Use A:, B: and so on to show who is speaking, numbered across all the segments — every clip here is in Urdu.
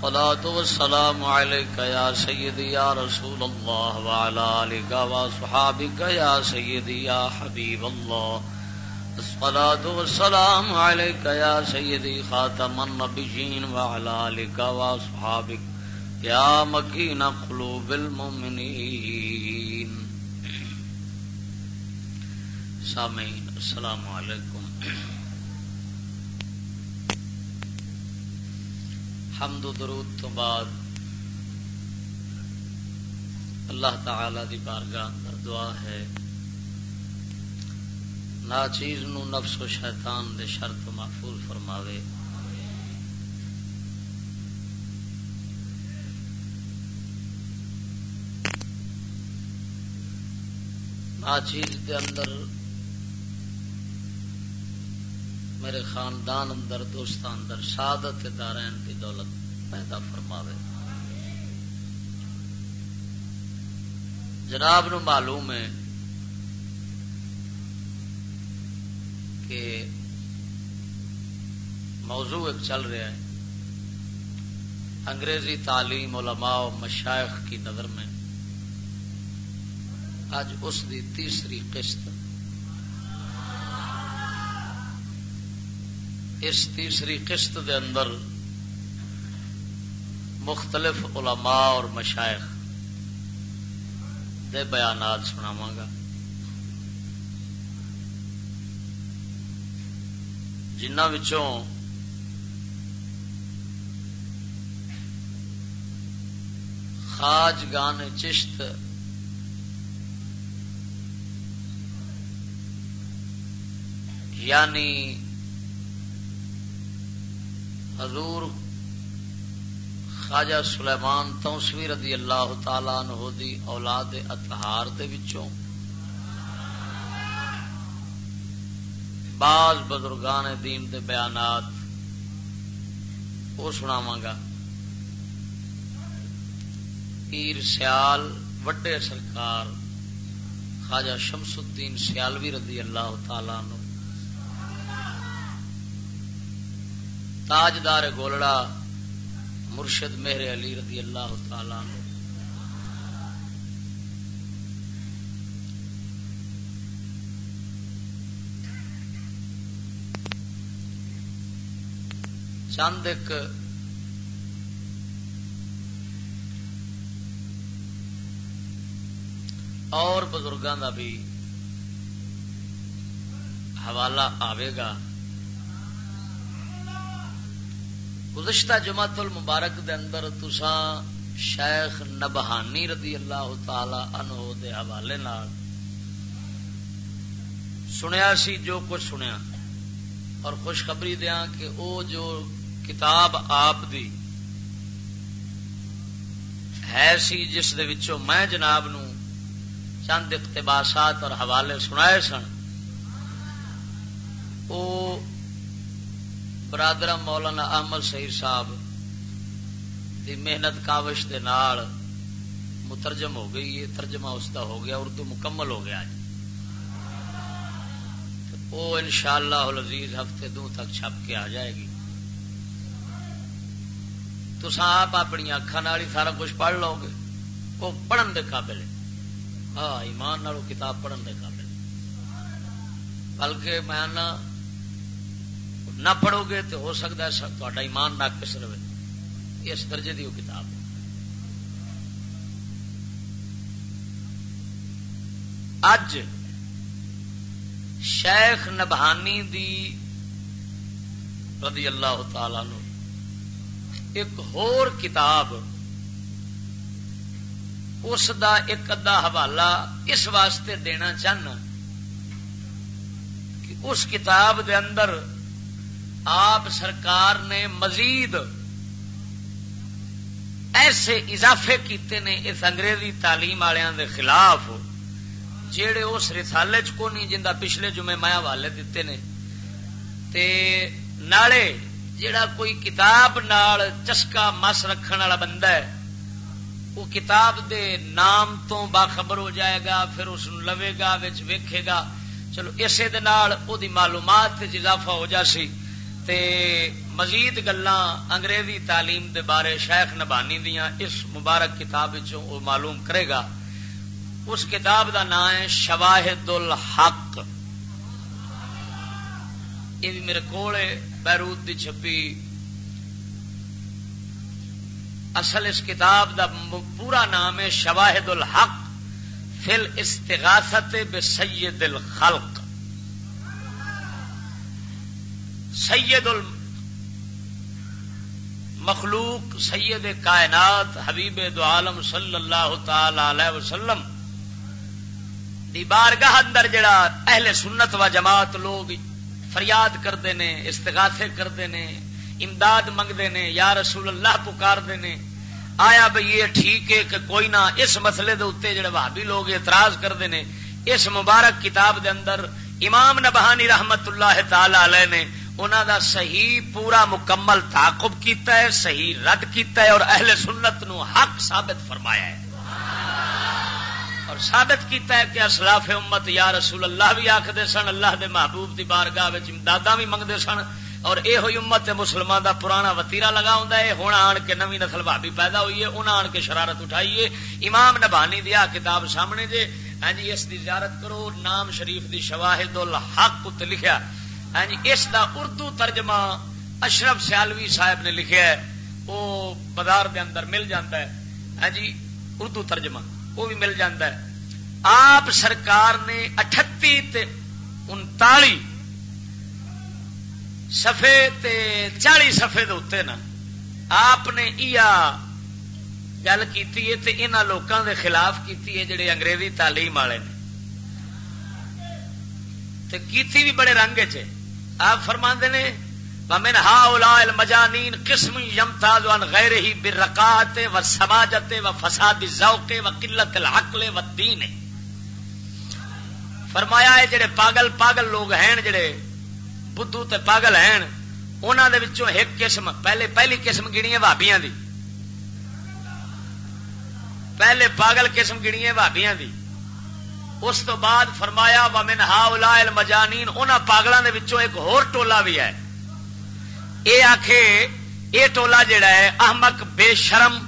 A: الصلاة والسلام عليك يا سيدي يا رسول الله وعلى آلك وصحابك يا سيدي يا حبيب الله. الصلاة والسلام عليك يا سيدي خاتم النبيين وعلى آلك وصحابك يا مكين قلوب المؤمنين. سامعين السلام عليكم حمد و درود تو بعد اللہ تعالی دی بارگاہ اندر دعا ہے۔ نا چیز نو نفس و شیطان دے شرط محفوظ فرماوے۔ نا چیز دے اندر میرے خاندان اندر دوستان اندر، سعادت دارین کی دولت۔ پیدا فرماوے۔ جناب نو معلوم ہے کہ موضوع ایک چل رہا ہے۔ انگریزی تعلیم، علماء و مشائق کی نظر میں۔ آج اس دی تیسری قسط۔ اس تیسری قسط دے اندر مختلف علماء اور مشائق دے بیانات سناواں گا۔ جنہ وچوں خاج گان چشت یعنی حضور خواجہ سلیمان توسوی رضی اللہ تعالی عنہ دی اولاد اطہار دے وچوں۔ بعض بزرگان دین دے بیانات وہ سناواں گا۔ پیر سیال، وڈے سرکار خواجہ شمس الدین سیالوی رضی اللہ تعالی عنہ۔ تاجدار گولڑا مرشد مہر علی رضی اللہ تعالی عنہ۔ چند ایک اور بزرگوں کا بھی حوالہ آئے گا۔ گزشتہ جماعت المبارک دے اندر تسا شیخ نبہانی رضی اللہ تعالی عنہ دے حوالے نال سنیا سی جو کچھ سنیا اور خوشخبری دیا کہ او جو کتاب آپ دی ہے سی جس دے وچوں میں جناب نو چند اقتباسات اور حوالے سنائے سن، او برادر مولانا احمد سہیر صاحب دی محنت کاوش دے نال مترجم ہو گئی ہے ترجمہ اس کا ہو گیا، اردو مکمل ہو گیا جی۔ وہ ان شاء اللہ عزیز ہفتے دو تک چھپ کے آ جائے گی۔ تو آپ اپنی اکھان ہی سارا کچھ پڑھ لو گے۔ وہ پڑھن دے قابل ہے۔ ہاں ایمان نالو کتاب پڑھن دے قابل بلکہ میں نہ پڑھو گے تو ہو سکتا ہے تا ایمان ناقص رہے۔ اس درجے کی وہ کتاب اج شیخ نبہانی دی رضی اللہ تعالی نو ایک ہور کتاب اس دا ایک ادا حوالہ اس واسطے دینا چاہنا کہ اس کتاب دے اندر آپ سرکار نے مزید ایسے اضافے کیتے نے اس انگریزی تعلیم والوں دے خلاف، جیڑے اس رسالے چ کو نہیں جا پچھلے جمعے میں حوالے دیتے نے۔ تے نالے جیڑا کوئی کتاب نال چسکا مس رکھنے والا بندہ ہے، وہ کتاب دے نام تو باخبر ہو جائے گا، پھر اس لوے گا ویکھے گا۔ چلو، اسے دے نال او دی معلومات اضافہ ہو جاسی۔ تے مزید گلاں انگریزی تعلیم دے بارے شیخ نبانی دیاں اس مبارک کتاب وہ معلوم کرے گا۔ اس کتاب دا نام ہے شواہد الحق یہ بھی میرے کو بیروت دی چھپی۔ اصل اس کتاب دا پورا نام ہے شواہد الحق فل استغاثت بے سید الخلق سید المخلوق سید کائنات، حبیب دو عالم صلی اللہ تعالی علیہ وسلم. دی بارگاہ اندر جڑا اہل سنت و جماعت لوگ فریاد کرتے ہیں استغاثے کرتے ہیں امداد منگتے ہیں یا رسول اللہ پکارتے ہیں آیا بھائی یہ ٹھیک ہے کہ کوئی نہ اس مسئلے دے اتنے جڑے بھابی لوگ اعتراض کرتے ہیں اس مبارک کتاب دے اندر امام نبہانی رحمت اللہ تعالی علیہ نے انہوں دا صحیح پورا مکمل تعاقب کیتا ہے، صحیح رد کیتا ہے اور اہل سنت نو حق ثابت فرمایا ہے۔ اور ثابت کیتا ہے کہ اسلاف امت یا رسول اللہ بھی آخر سن، اللہ دے محبوب دی بارگاہ امداداں بھی منگتے سن۔ اور یہ ہوئی امت مسلمان دا پرانا وتیرا لگا ہوں ہوں آن کے نوی نسل بھابی پیدا ہوئی ہے انہیں آن کے شرارت اٹھائیے امام نبانی دیا کتاب سامنے جے ہاں جی اس دی زیارت کرو، نام شریف دی شواہد الحق ات لکھیا۔ ہاں جی اس دا اردو ترجمہ اشرف سیالوی صاحب نے لکھیا ہے۔ وہ بازار دے اندر مل جاتا ہے۔ ہاں جی اردو ترجمہ، وہ بھی مل جاتا ہے۔ آپ سرکار نے اٹھتی انتالی سفے چالی سفے دے نا، آپ نے ایا گل کی لوگوں کے خلاف کی جڑے انگریزی تعلیم والے نے۔ کیتی بھی بڑے رنگ چ آپ فرما نے من ہا الا مجانین قسم یمتا غیر ہی برکات و سماجت و فساد ذوق و قلت العقل و دین فرمایا ہے، جڑے پاگل پاگل لوگ ہیں، جڑے بدھو تے پاگل ہیں انہوں نے ایک قسم، پہلے پہلی قسم گنی ہے بھابیاں دی۔ پہلے پاگل قسم گنی ہے بھابیاں دی۔ اس تو بعد فرمایا، ومن ہا الا مجانین ان پاگلوں کے ایک ہور ٹولا بھی ہے۔ یہ آخ یہ ٹولا جڑا ہے، احمق بے شرم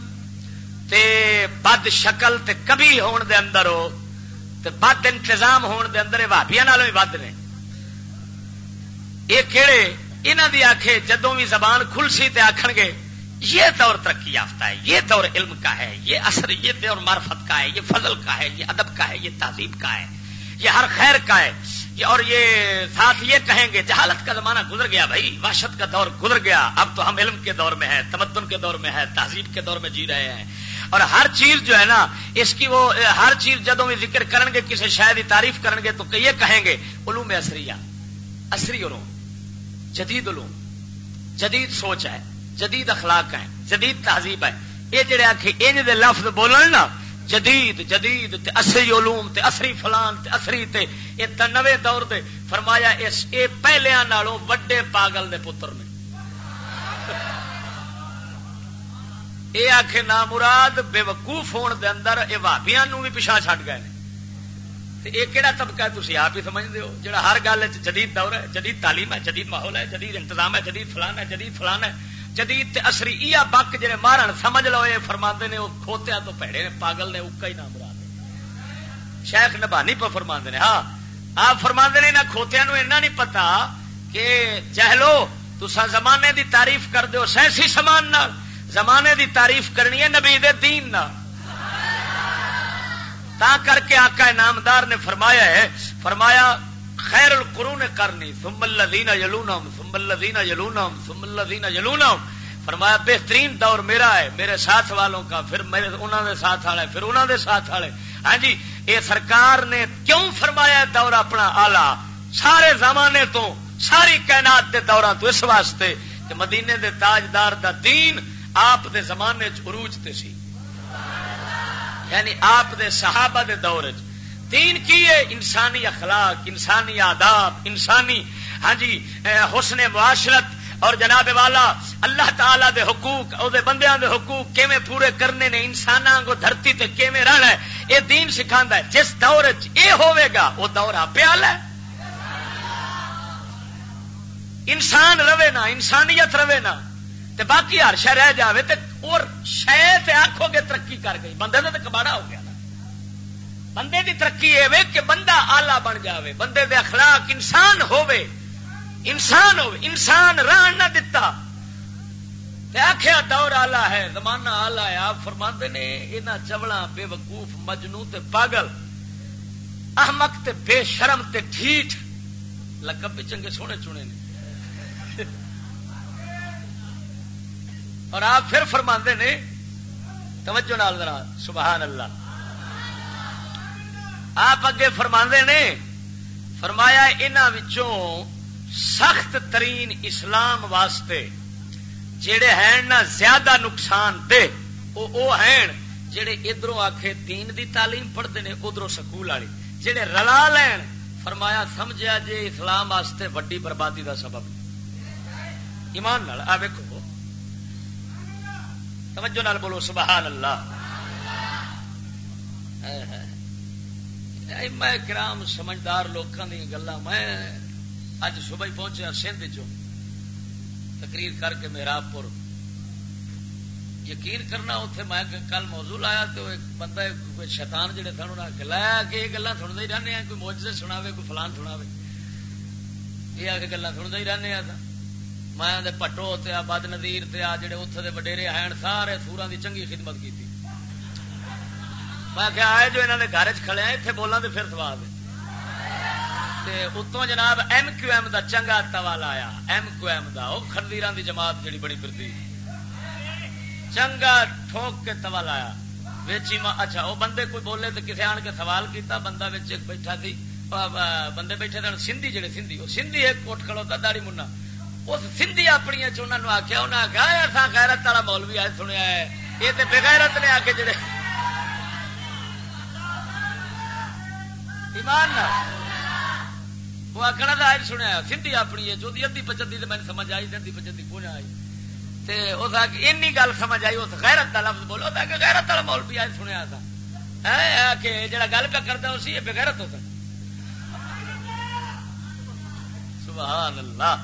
A: تے بد شکل تے کبھی ہون دے اندر ہو، تے بد انتظام ہون دے اندر بھابیا نالوں بھی بد نے۔ یہ کہڑے یہاں دی آخے جدوں بھی زبان کھل سی تے آخ گے یہ دور ترقی یافتہ ہے، یہ دور علم کا ہے، یہ اثر یہ دور معرفت کا ہے، یہ فضل کا ہے، یہ ادب کا ہے، یہ تہذیب کا ہے، یہ ہر خیر کا ہے۔ اور یہ ساتھ یہ کہیں گے، جہالت کا زمانہ گزر گیا بھائی، وحشت کا دور گزر گیا۔ اب تو ہم علم کے دور میں ہیں، تمدن کے دور میں ہے تہذیب کے دور میں جی رہے ہیں۔ اور ہر چیز جو ہے نا، اس کی وہ، ہر چیز جدوں بھی ذکر کریں گے، کسی شاید ہی تعریف کریں گے، تو یہ کہیں گے، علوم اثری اثری علوم، جدید علوم، جدید سوچ ہے۔ جدید اخلاق ہے جدید تہذیب ہے یہ جڑے آخ دے لفظ بولن نا، جدید جدید تے اصری علوم تے اصری فلان تے اصری تے، یہ نوے دور دے، فرمایا اس اے پہلے نالوں وڈے پاگل دے پتر نے۔ یہ آخ نا مراد بے وقوف ہون دے اندر یہ بھابیا بھی پچھا چڈ گئے یہ کہڑا طبقہ ہے تھی آپ ہی سمجھتے ہو؟ جہاں ہر گل جدید دور ہے، جدید تعلیم ہے، جدید ماحول ہے، جدید انتظام ہے، جدید فلان ہے، جدید فلان ہے۔ جدید تے اصری ایا بک جڑے مارن، سمجھ لو یہ فرما نے وہ کھوتیا تو پیڑے نے، پاگل نے اکا ہی نہ مرا شیخ نبانی پہ فرما نے ہاں۔ آپ فرما نے نہ کھوتیا نو اینا نہیں پتا کہ جہلو تسا زمانے دی تعریف کر دو سیسی سمان نہ زمانے دی تعریف کرنی ہے نبی دے دین نہ تا کر کے آقا نامدار نے فرمایا ہے، فرمایا خیر القرون کرنی، ثم الذین یلونہم، ثم الذین یلونہم، ثم الذین یلونہم۔ فرمایا، بہترین دور میرا ہے، میرے ساتھ والوں کا، پھر میرے انہوں دے ساتھ والے، پھر انہوں دے ساتھ والے۔ ہاں جی یہ سرکار نے کیوں فرمایا دور اپنا آلہ سارے زمانے تو، ساری کائنات دے دوران تو اس واسطے کہ مدینے دے تاجدار دا دین آپ دے زمانے چروج تے سی۔ یعنی آپ دے صحابہ دے دور چ دین کی ہے؟ انسانی اخلاق، انسانی آداب، انسانی ہاں جی حسن معاشرت۔ اور جناب والا، اللہ تعالی دے حقوق، او دے بندیاں دے حقوق کیویں پورے کرنے نے انساناں کو دھرتی تے کیویں رہنا ہے؟ اے دین سکھاندا ہے، جس دور وچ اے ہوے گا وہ دور آپے والا ہے۔ انسان رہے نا، انسانیت رہے نا، تے باقی ہر شہ رہ جاوے تے اور شہ آخو گے ترقی کر گئی۔ بندے تو کباڑا ہو گیا۔ بندے دی ترقی یہ کہ بندہ آلہ بن جاوے، بندے دے اخلاق انسان ہووے انسان ہووے، انسان ران نہ دتا۔ آخیا دور آلہ ہے، زمانہ آلہ ہے، آپ فرما نے یہاں چوڑا بے وقوف مجنو تے پاگل، احمق تے بے شرم تے ٹھیٹ لقب بھی چنگے سونے چنے نے۔ اور آپ پھر فرما نے، توجہ نال ذرا، سبحان اللہ۔ آپ اگے فرما نے، فرمایا انہوں سخت ترین اسلام واسطے جڑے ہیں نا زیادہ نقصان دے وہ ہیں جڑے ادھر آخے دین دی تعلیم پڑھتے ہیں ادھر سکول والی جڑے رلا لین فرمایا سمجھا جے اسلام واسطے وڈی بربادی دا سبب۔ ایمان نال، آ ویکو توجہ نال بولو، سبحان اللہ۔ میں کرام، سمجھدار لوگوں کی گلا میں اج صبح ہی پہنچا سندھ چ تقریر کر کے میرا پور یقین کرنا اتنے میں کل موضوع لایا تو ایک بندہ شیطان جڑے سن انہیں گلایا کہ یہ گلا سنتے ہی رہنے ہیں کوئی موجے سنا کوئی فلان سنا یہ آ کے گلا سنتے ہی رہنے ہیں میں پٹو تے بد ندیر تے آ، جڑے اتنے وڈیرے ہیں سارے سورا دی چنگی خدمت کی میں کیا آئے جو انہوں نے گھر چلے اتنے بولوں تو پھر سواد اتوں جناب ایم کیو ایم دا چنگا توا لایا ایم کیو ایم دا وہ خردیر دی جماعت جڑی بڑی پھرتی چنگا ٹھوک کے توا لایا ویچی اچھا وہ بندے کوئی بولے تو کسی آن کے سوال کیتا، بندہ بیٹھا تھی بندے بیٹھے تھے سندھی جڑے، سندھی۔ وہ سندھی ایک کوٹ کھڑو تھا داڑی منا۔ اس سندھی اپنی انہوں آخیا انہیں آخیا ایسا غیرت والا مولوی آج سنیا ہے۔ یہ تو بغیرت نے آ کے جڑے ایمان وہ آخنا تو آج سنیا، سندھی اپنی ہے جو ادی پچدی تو مجھے سمجھ آئی ادی پچدی کون آئی۔ اس این گل سمجھ آئی اس غیرت کا لفظ بولو تھا کہ غیرت والا مول مولوی آج سنیا تھا ہاں، کہ جڑا گل پہ کرتا اسی یہ بغیرت ہوتا سبحان اللہ۔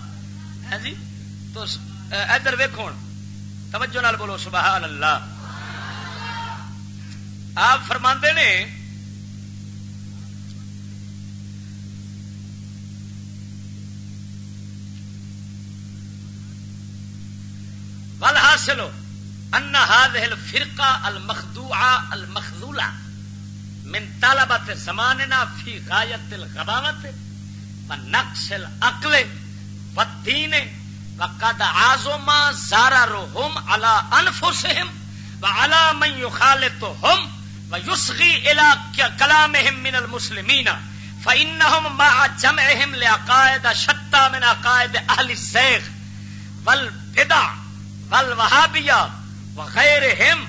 A: ہے جی؟ تو ادھر ویکو توجہ نال بولو، سبحان اللہ۔ آپ فرما نے ول حاصل ان هذه الفرقه المخدوعه المخذوله من طلبه زماننا في غايه الغباوه ونقص العقل والدین وقد عازما زاررهم على انفسهم وعلى من يخالطهم ويصغي الى كلامهم من المسلمين فانهم مع جمعهم لعقائد شتى من عقائد اهل الزيغ والبدع والوهابيه وغيرهم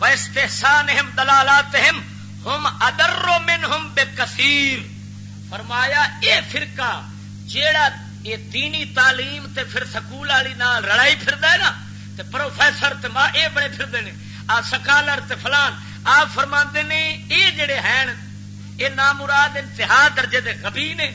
A: واستحسانهم دلالاتهم هم ادر منهم بكثير فرمایا، اے فرقہ، جیڑا یہ دینی تعلیم تے پھر سکول والی نال لڑائی پھر نا، تے پروفیسر تے ماں اے بڑے پھر نے، آ سکالر تے فلان آپ فرما نے یہ جڑے ہیں یہ نامراد انتہا درجے دے غبی نے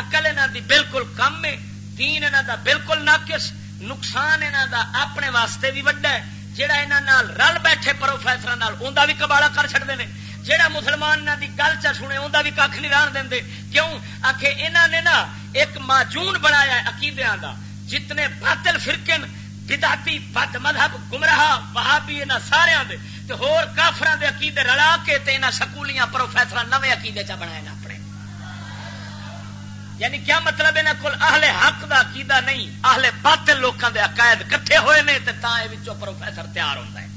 A: اقل انہوں دی بالکل کم ہے، دین انہوں دا بالکل ناقص نقصان انہوں دا اپنے واسطے بھی وڈا ہے جہاں یہاں رل بیٹھے پروفیسر انہوں بھی کباڑا کر چڑتے ہیں جہاں مسلمان کی گل چ سنے انہوں بھی کھ نہیں ران دیں کیوں؟ آخ انہوں نے نا ایک ماجون بنایا عقیدے کا جتنے باطل فرقن بداتی بد مذہب، گمراہ، وہابی یہاں سارا ہور کافران دے عقیدے رلا کے سکولیاں پروفیسر نویں عقیدے چ بنائے اپنے یعنی کیا مطلب یہاں کو اہل حق دا عقیدہ نہیں؟ اہل باطل لوگوں دے عقائد کٹھے ہوئے نے تو پروفیسر تیار ہوتا ہے۔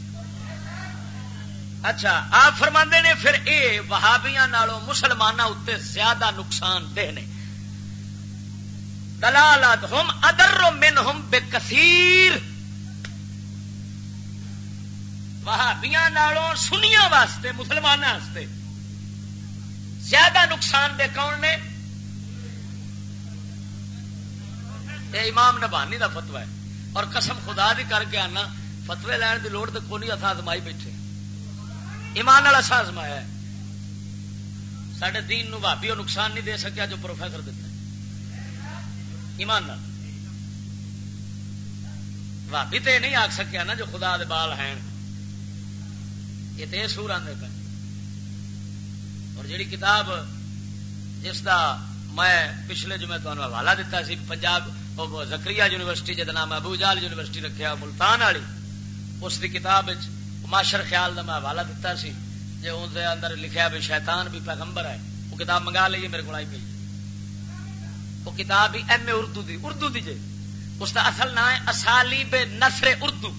A: اچھا آپ فرما نے پھر اے وہابیاں نالوں مسلمانوں اتنے زیادہ نقصان دہ نے۔ دلالت ہم ادر من ہم بے کثیر وہابیاں نالوں سنیا واسطے مسلمانوں واسطے۔ زیادہ نقصان دے کون نے؟ یہ امام نبانی دا فتوا ہے۔ اور قسم خدا دی کر کے آنا فتوے لین دی لوڑ تو کونی اتھا آزمائی بیٹھے ایمان والا سا آزمایا ہے۔ سڈے دین نو بھابی وہ نقصان نہیں دے سکیا جو پروفیسر دیتا ہے۔ ایمان بھابی تو یہ نہیں آخ سکیا نا جو خدا دے بال ہیں۔ یہ تو یہ سور آدھے پہ اور جیڑی کتاب جس دا میں پچھلے جو میں تمہیں حوالہ دیتا سی، پنجاب زکری یونیورسٹی جہاں نام ابو جال یونیورسٹی رکھا ملتان والی اس کی کتاب معاشر خیال کا میں حوالہ دیتا سی جی اس اندر لکھا بھی شیطان بھی پیغمبر ہے وہ کتاب منگا لیے میرے کو آئی پی وہ کتاب بھی ایم اے اردو دی اردو دی جی اس کا اصل نام ہے اسالی بے نسر اردو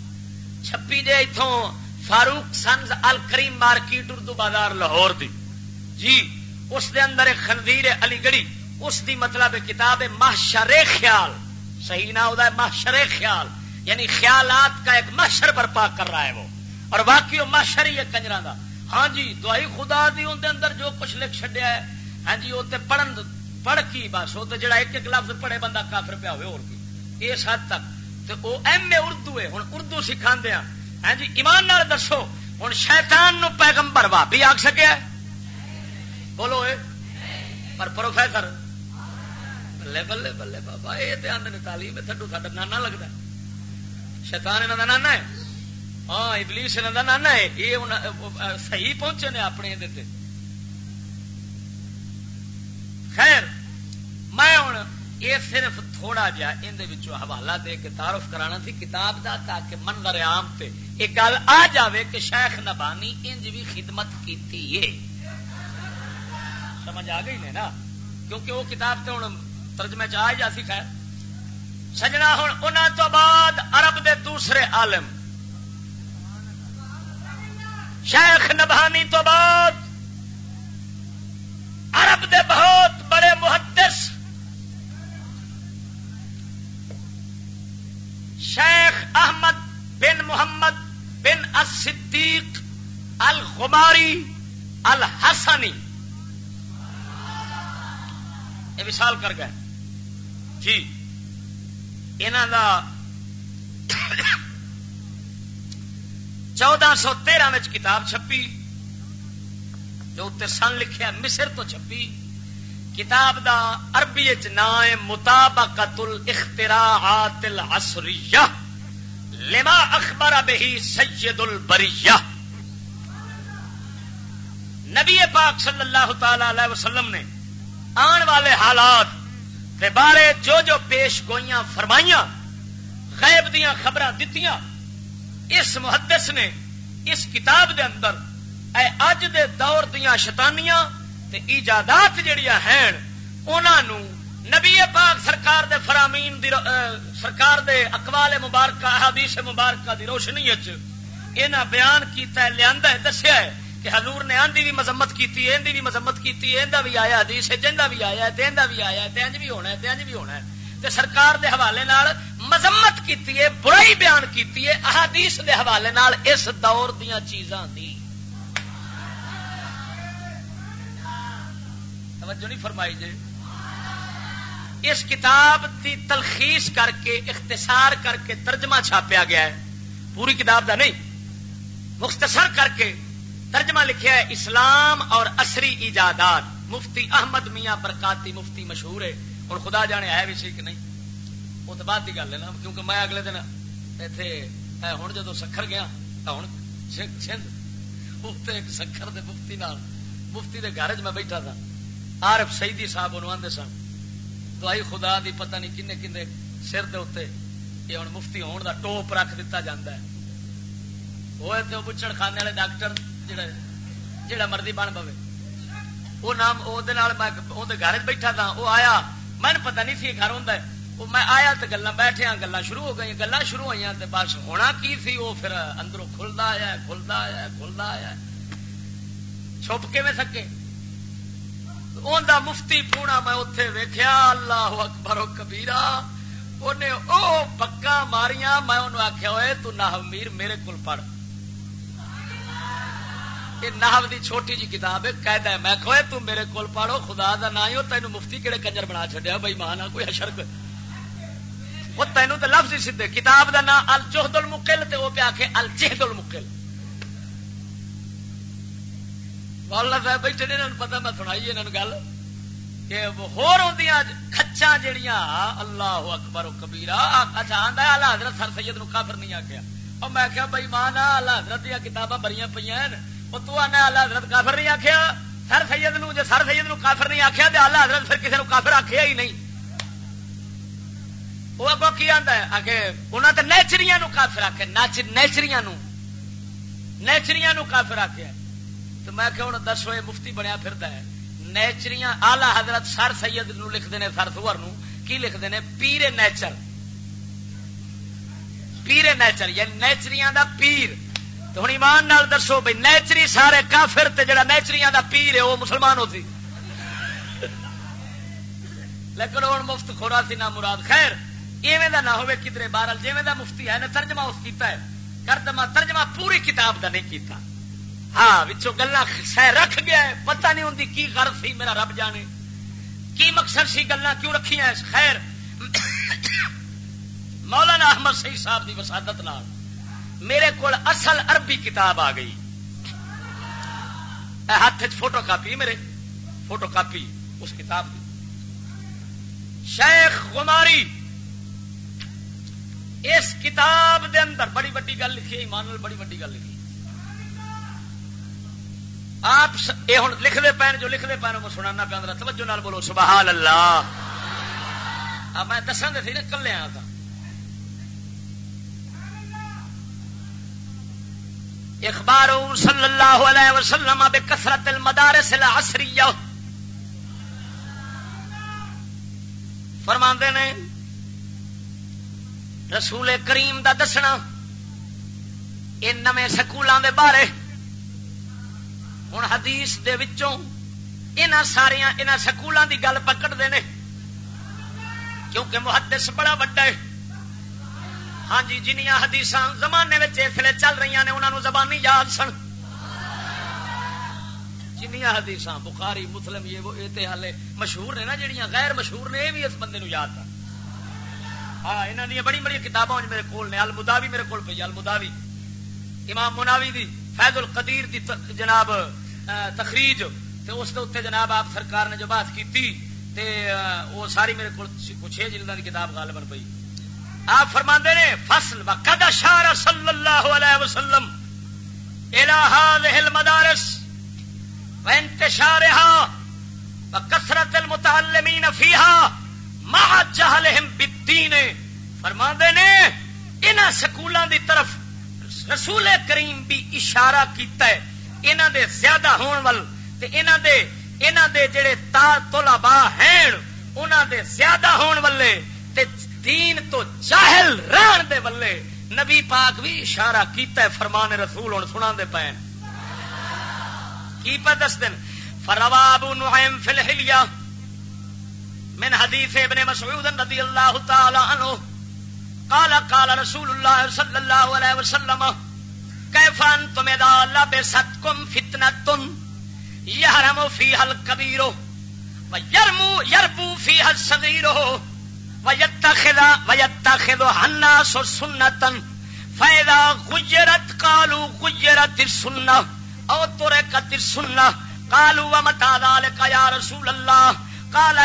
A: چھپی جے اتوں فاروق سنز ال کریم مارکیٹ اردو بازار لاہور دی جی اس دے اندر ایک خنویر علی گڑھی اس دی مطلب کتاب ہے محشر خیال صحیح نہ ہوتا ہے، محشر خیال یعنی خیالات کا ایک محشر برپا کر رہا ہے وہ۔ اور باقی وہ محشر ہی ہے کنجرا دا۔ ہاں جی دعائی خدا دی اندر اندر جو کچھ لکھ چڈیا ہے ہاں جی وہ پڑھن پڑھ کی بس وہ جڑا ایک ایک لفظ پڑھے بندہ کافر پیا ہوئے، اور کی۔ اس حد تک۔ تو وہ ایم اے اردو ہے ہوں اردو سکھا دیا ہاں۔, ہاں جی ایمان نال دسو ہوں شیطان نو پیغمبر بھابی آگ سکیا بولو اے۔ پر پروفیسر بلے بلے بلے بابا یہ تو آدھے تعلیم تھڈو سا نانا لگتا شیطان یہاں کا نانا ہے۔ ہاں ابلیس یہاں کا نانا ہے۔ یہ صحیح پہنچے نے اپنے خیر، میں ہوں یہ صرف تھوڑا جا اندر حوالہ دے کے تعارف کرانا تھی کتاب دا، تاکہ منظر عام تے ایک گل آ جاوے کہ شیخ نبانی انج بھی خدمت کی سمجھ آ گئی نے نا؟ کیونکہ وہ کتاب تو ہوں ترجمے چ جا سی خیر۔ سجنا ہوں ان تو بعد عرب دے دوسرے عالم۔ شیخ نبانی تو بعد عرب دے بہت بڑے محدث۔ شیخ احمد بن محمد بن الصدیق الغماری الحسنی۔ یہ مثال کر گئے۔ جی۔ چودہ سو تیرہ کتاب چھپی، جو اتنے سن لکھیا مصر تو چھپی۔ کتاب دا عربی نام مطابقت الاختراعات العصریہ۔ لما اخبر بہی سید البریہ۔ نبی پاک صلی اللہ تعالی علیہ وسلم نے آن والے حالات دے بارے جو جو پیش گوئیاں فرمائیاں، غیب دیا خبر دیتی اس محدث نے اس کتاب دے اندر اے اج دے دور دیا شتانیاں تے ایجادات جڑیاں ہیں انہوں نبی پاک سرکار دے فرامین دی سرکار دے اقوال مبارکہ، احادیث مبارکہ دی روشنی وچ انہاں بیان کیتا ہے، لیا دسیا ہے کہ حضور نے آندھی بھی مذمت کی بھی مذمت کیتی ہے کی بھی آیا حدیث ہے، جندا بھی آیا ہے تیندا بھی آیا ہے تینج بھی ہونا ہے تینج بھی ہونا ہے۔ تے سرکار دے حوالے نال مذمت کی برائی بیان کی احادیث دے حوالے نال اس دور دیا چیزاں دی۔ توجہ نہیں فرمائی جی۔ اس کتاب دی تلخیص کر کے، اختصار کر کے ترجمہ چھاپیا گیا ہے۔ پوری کتاب دا نہیں، مختصر کر کے ترجمہ لکھیا ہے، اسلام اور اصری ایجادات۔ مفتی احمد میاں برکاتی مفتی مشہور ہے۔ اور خدا جانے آیا بھی سی کہ نہیں۔ وہ تو بعد کی گل ہے نا، کیونکہ میں اگلے دن اتنے ہوں جدو سکھر گیا ہوں سندھ ایک سکھر دے مفتی نال، مفتی دے گھر میں بیٹھا تھا۔ آرف سیدی صاحب انہوں آدھے سن۔ تو آئی خدا دی پتہ نہیں کنے کنے سر دے اتنے یہ ہوں مفتی ہون دا ٹوپ رکھ دیتا جاندہ ہے۔ وہ تو خانے والے ڈاکٹر جڑا جڑا مرضی بن پوے وہ نام وہ گھر بیٹھا تھا وہ آیا میں پتہ نہیں سی گھر ہوں وہ میں آیا تو گلا بیٹھے گلا شروع ہو گئی گلا شروع ہوئی تو بس ہونا کی تھی وہ پھر اندروں کھلتا آیا کھلتا آیا کھلتا آیا چھپ کے میں سکے اندر مفتی پونا میں اتے ویخیا اللہ اکبر و کبیرا انہیں او پکا ماریاں میں انہوں آخیا ہوئے تو نہ میر میرے کو پڑھ یہ ناو دی چھوٹی جی کتاب ہے، قید ہے۔ میں کہے تو میرے کول پڑھو خدا دا نا ہی تینوں مفتی کہڑے کنجر بنا چڈیا بھائی ماں کوئی اشر وہ تینوں تو لفظ ہی سیدھے، کتاب دا نا الجہد المقل تے وہ پہ آخے الجہد المقل۔ مولانا صاحب بیٹھے نے پتا میں سنائی انہوں گل کہ ہور ہوندیاں کچا جڑیاں، اللہ اکبر و کبیرہ اچھا آندا اللہ حضرت سر سید نو کافر نہیں آکھیا۔ اور میں کہا بھائی ماں اللہ حضرت دیا کتاباں بڑیاں پہ وہ تو آنا حضرت کافر نہیں آخیا سر سید نو جی سر سید نو کافر نہیں آخیا تو اللہ حضرت پھر کسی کافر آخیا ہی نہیں وہ اگو کی آتا ہے آگے انہوں نے نیچری کافر آخیا نیچری نیچری کافر آخیا تو میں کہ ہوں دسو یہ مفتی بنیا پھرتا ہے نیچری آلہ حضرت سر سید نو لکھتے ہیں سر سور کی لکھتے ہیں پیرے نیچر پیرے نیچر یا نیچری دا پیر ہوں ایمان نال دسو بھائی نیچری سارے کافر تے جڑا نیچری دا پیر ہے، وہ مسلمان ہوتی۔ لیکن ہوں مفت خورا سی نہ مراد۔ خیر، ایویں دا نہ ہوئے کدھر بارل جیویں دا مفتی ہے نا ترجمہ اس کیتا ہے۔ کردما ترجمہ پوری کتاب دا نہیں کیتا۔ ہاں بچوں گلا سہ رکھ گیا ہے۔ پتہ نہیں ہوں کی غرض سی، میرا رب جانے۔ کی مقصد سی گلا کیوں رکھی ہیں؟ خیر، مولانا احمد سی صاحب دی وسادت نال۔ میرے کو اصل عربی کتاب آ گئی۔ ہاتھ فوٹو کاپی میرے۔ فوٹو کاپی اس کتاب کی شیخ غماری، اس کتاب دے اندر بڑی بڑی گل لکھی، ایمان بڑی بڑی گل لکھی۔ آپ یہ ہوں لکھتے پے جو لکھتے پے وہ سنانا پہ توجہ نال بولو، سبحان اللہ۔ میں دساں سی نا کلیا تھا اخبار صلی اللہ علیہ وسلم بے کثرت المدارس العصریہ. فرما نے، رسول کریم دا دسنا یہ نمے سکولوں دے بارے ہوں حدیث دے وچوں ان ساریا ان سکولوں دی گل پکڑتے ہیں کیونکہ محدث بڑا وڈا ہے۔ ہاں جی جنیا حدیث زمانے میں اس لیے چل رہی نے انہوں زبانی یاد سن جنیا حدیث بخاری مسلم یہ وہ یہ ہالے مشہور نے نا جہیا غیر مشہور نے یہ بھی اس بندے یاد تھا ہاں یہاں دیا بڑی بڑی کتاباں میرے کو المداوی میرے کو پی المداوی امام مناوی دی فیض القدیر دی جناب تخریج تے اس اتنے جناب آپ سرکار نے جو بات کی وہ ساری میرے کو چھ جلدوں کی کتاب غالباً پی آپ فرما نے، فصل وقد اشار صلی اللہ علیہ وسلم الى المدارس وانتشارها وكثرت المتعلمين فيها مع جهلهم بالدين فرما نے ان سکولوں دی طرف رسول کریم بھی اشارہ کیتا ہے۔ انہاں دے زیادہ ہون ول تے انہاں دے انہاں دے جڑے تا طلباء ہیں، انہاں دے زیادہ ہون والے تے دین تو جاہل رہن دے بلے نبی پاک بھی اشارہ کیتا ہے، فرمان رسول ہوں سنا دے پے کی پہ دس دن؟ فروا ابو نعیم فی الحلیہ، من حدیث ابن مسعود رضی اللہ تعالی عنہ، قال قال رسول اللہ صلی اللہ علیہ وسلم، کیف انتم اذا لبستکم فتنۃ یحرم فیها الکبیر ویرمو یربو فیها الصغیر الناس سنتا فإذا غيرت قالوا غيرت السنة أو تركت السنة قالوا ومتى ذلك يا رسول الله کال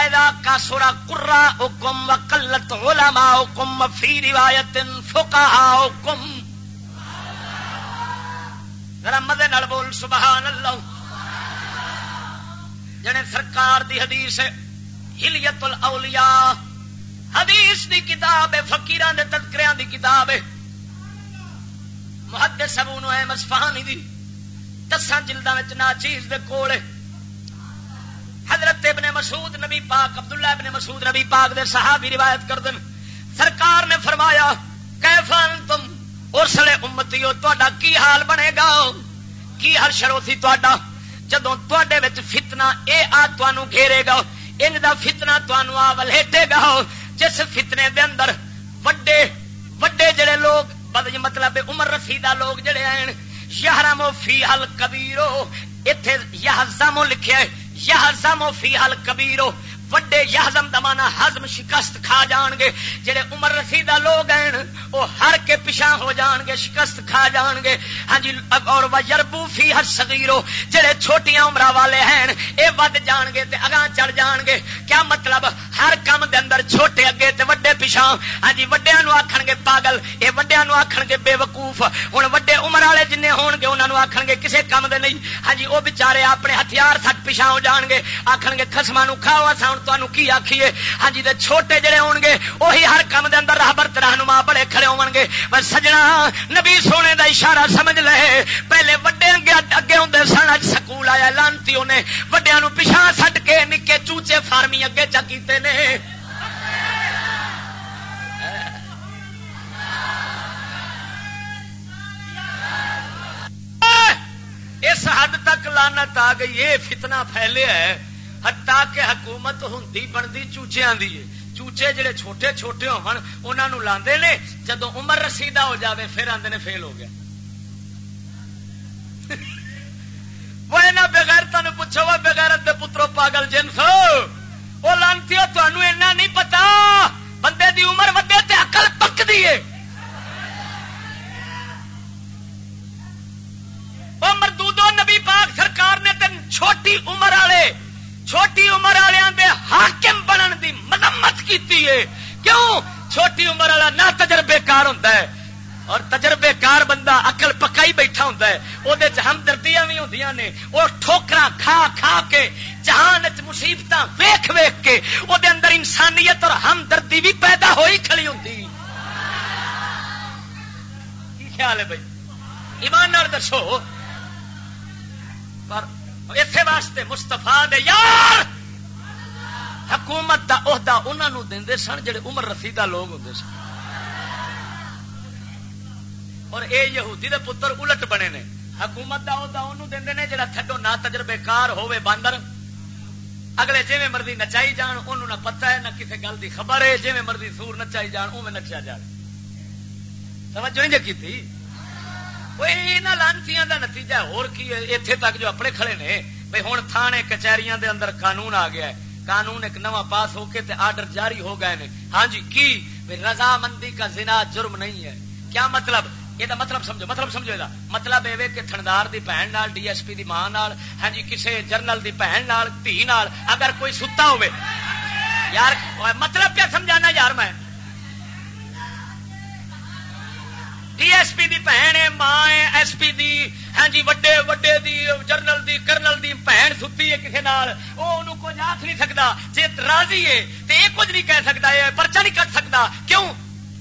A: کا سورا کرا حکم کلت علماء حکم فی روایت فقہا حکم ذرا مدے نال بول سبحان اللہ جنے سرکار دی حدیث ہلیت الاولیاء حدیث دی کتاب ہے، فقیران دے تذکریاں دی کتاب ہے۔ محدث سبو ہے مسفہانی دی دساں جلداں وچ نا چیز دے کول حضرت ابن مسعود نبی پاک، عبداللہ ابن مسعود نبی پاک دے صحابی روایت کر دن سرکار نے فرمایا کیفان تم اسلے امتی ہو تا کی حال بنے گا؟ کی ہر شرو سی تا جدو تے فتنا اے آ تنوع گھیرے گا ان دا فتنا تنوع آ ولیٹے گا۔ جس فتنے دے اندر وڈے وڈے جڑے لوگ مطلب عمر رسیدہ لوگ جڑے آئے یارم فی حل کبیرو اتے یہ زمو لکھے یہ زمو فی حل کبیرو وڈے یازم دمانا ہزم شکست کھا جان گے۔ جڑے عمر رسیدہ لوگ ہیں، وہ ہر کے پیچھا ہو جان گے، شکست کھا جان گے۔ ہاں جی اور یربو فی ہر سگیرو جڑے چھوٹیاں عمر والے ہیں، اے ود جان گے تے اگاں چڑھ جان گے۔ کیا مطلب؟ ہر کام دے اندر چھوٹے اگے تے وڈے پیچھا ہاں جی وڈیاں نو آکھن گے پاگل، اے وڈیاں نو آکھن گے بے وقوف۔ ہن وڈے عمر والے جنے ہون گے، انہاں نو آکھن گے کسے کام دے نہیں۔ ہاں جی او بیچارے اپنے ہتھیار سٹ پیچھا ہو جان گے، آکھن گے خصماں نو کھاو اساں ہن کی آخیے ہاں جی چھوٹے جڑے ہون گے وہی ہر کام دے اندر راہبر رہنما بڑے کھڑے ہون گے پر سجنا نبی سونے دا اشارہ سمجھ لے پہلے وڈے اگے اگے ہوں سن اج سکول آیا لانتی انہیں وڈیا پچھا سٹ کے نکے چوچے فارمی اگے چکیتے نے اس حد تک لانت آ گئی یہ فتنہ پھیلے ہے ہٹا کہ حکومت ہوں بنتی چوچیا دی چوچے جڑے چھوٹے چھوٹے ہو لاندے نے۔ جدو عمر رسیدہ ہو جاوے، پھر آدھے نے فیل ہو گیا۔ وہ یہاں بغیر تین پوچھو، وہ بغیر پترو پاگل جنس وہ لانتی تمہوں ایسا نہیں پتا۔ بندے دی عمر وڈے تے اقل پکتی ہے۔ مردودو نبی پاک سرکار نے تین چھوٹی عمر والے چھوٹی عمر والے حاکم بنن دی مذمت کی کیوں؟ چھوٹی عمر والا نہ تجربے کار ہوتا ہے۔ اور تجربے کار بندہ اقل پکا ہی بیٹھا ہوتا ہے۔ وہ ہمدردیاں بھی ہوں نے۔ وہ ٹھوکرا کھا کھا کے جہان مصیبت ویخ ویخ کے وہ اندر انسانیت اور ہمدردی بھی پیدا ہوئی کھڑی ہوں کی خیال ہے بھائی؟ ایمان دسو۔ پر اسی واسطے مستفا دے یار حکومت دا عہدہ انہوں نے دے سن جڑے عمر رسیدہ لوگ ہوں سن۔ اور اے یہودی دے پتر الٹ بنے نے۔ حکومت دا عہدہ انہوں دے نے جڑا تھڈو نہ تجربے کار ہوے باندر۔ اگلے جی مرضی نچائی جان، انہوں نہ پتا ہے، نہ کسی گل دی خبر ہے۔ جی مرضی سور نچائی جان او میں نچیا جائے سمجھ نہیں جی کی لانتی کا نتیجہ اتنے تک جو اپنے کھڑے نے بھائی ہوں تھانے کچہری دے اندر قانون آ گیا ہے قانون ایک نواں پاس ہو کے آرڈر جاری ہو گئے ہیں ہاں جی کی رضامندی کا زنا جرم نہیں ہے کیا مطلب یہ مطلب سمجھو مطلب سمجھو یہ مطلب یہ کہ تھندار دی بہن نال ڈی ایس پی دی ماں نال ہاں جی کسی جرنل دی بہن نال دھی نال اگر کوئی ستا ہوئے یار مطلب کیا سمجھانا یار میں ڈی ایس پی دی بہن ہے ماں ہے ایس پی دی ہاں جی وڈے وڈے دی جرنل دی کرنل دی بہن ستی ہے کسی نال وہ کچھ آخ نہیں سکتا جی راضی ہے تو یہ کچھ نہیں کہہ سکتا ہے پرچا نہیں کٹ سکتا کیوں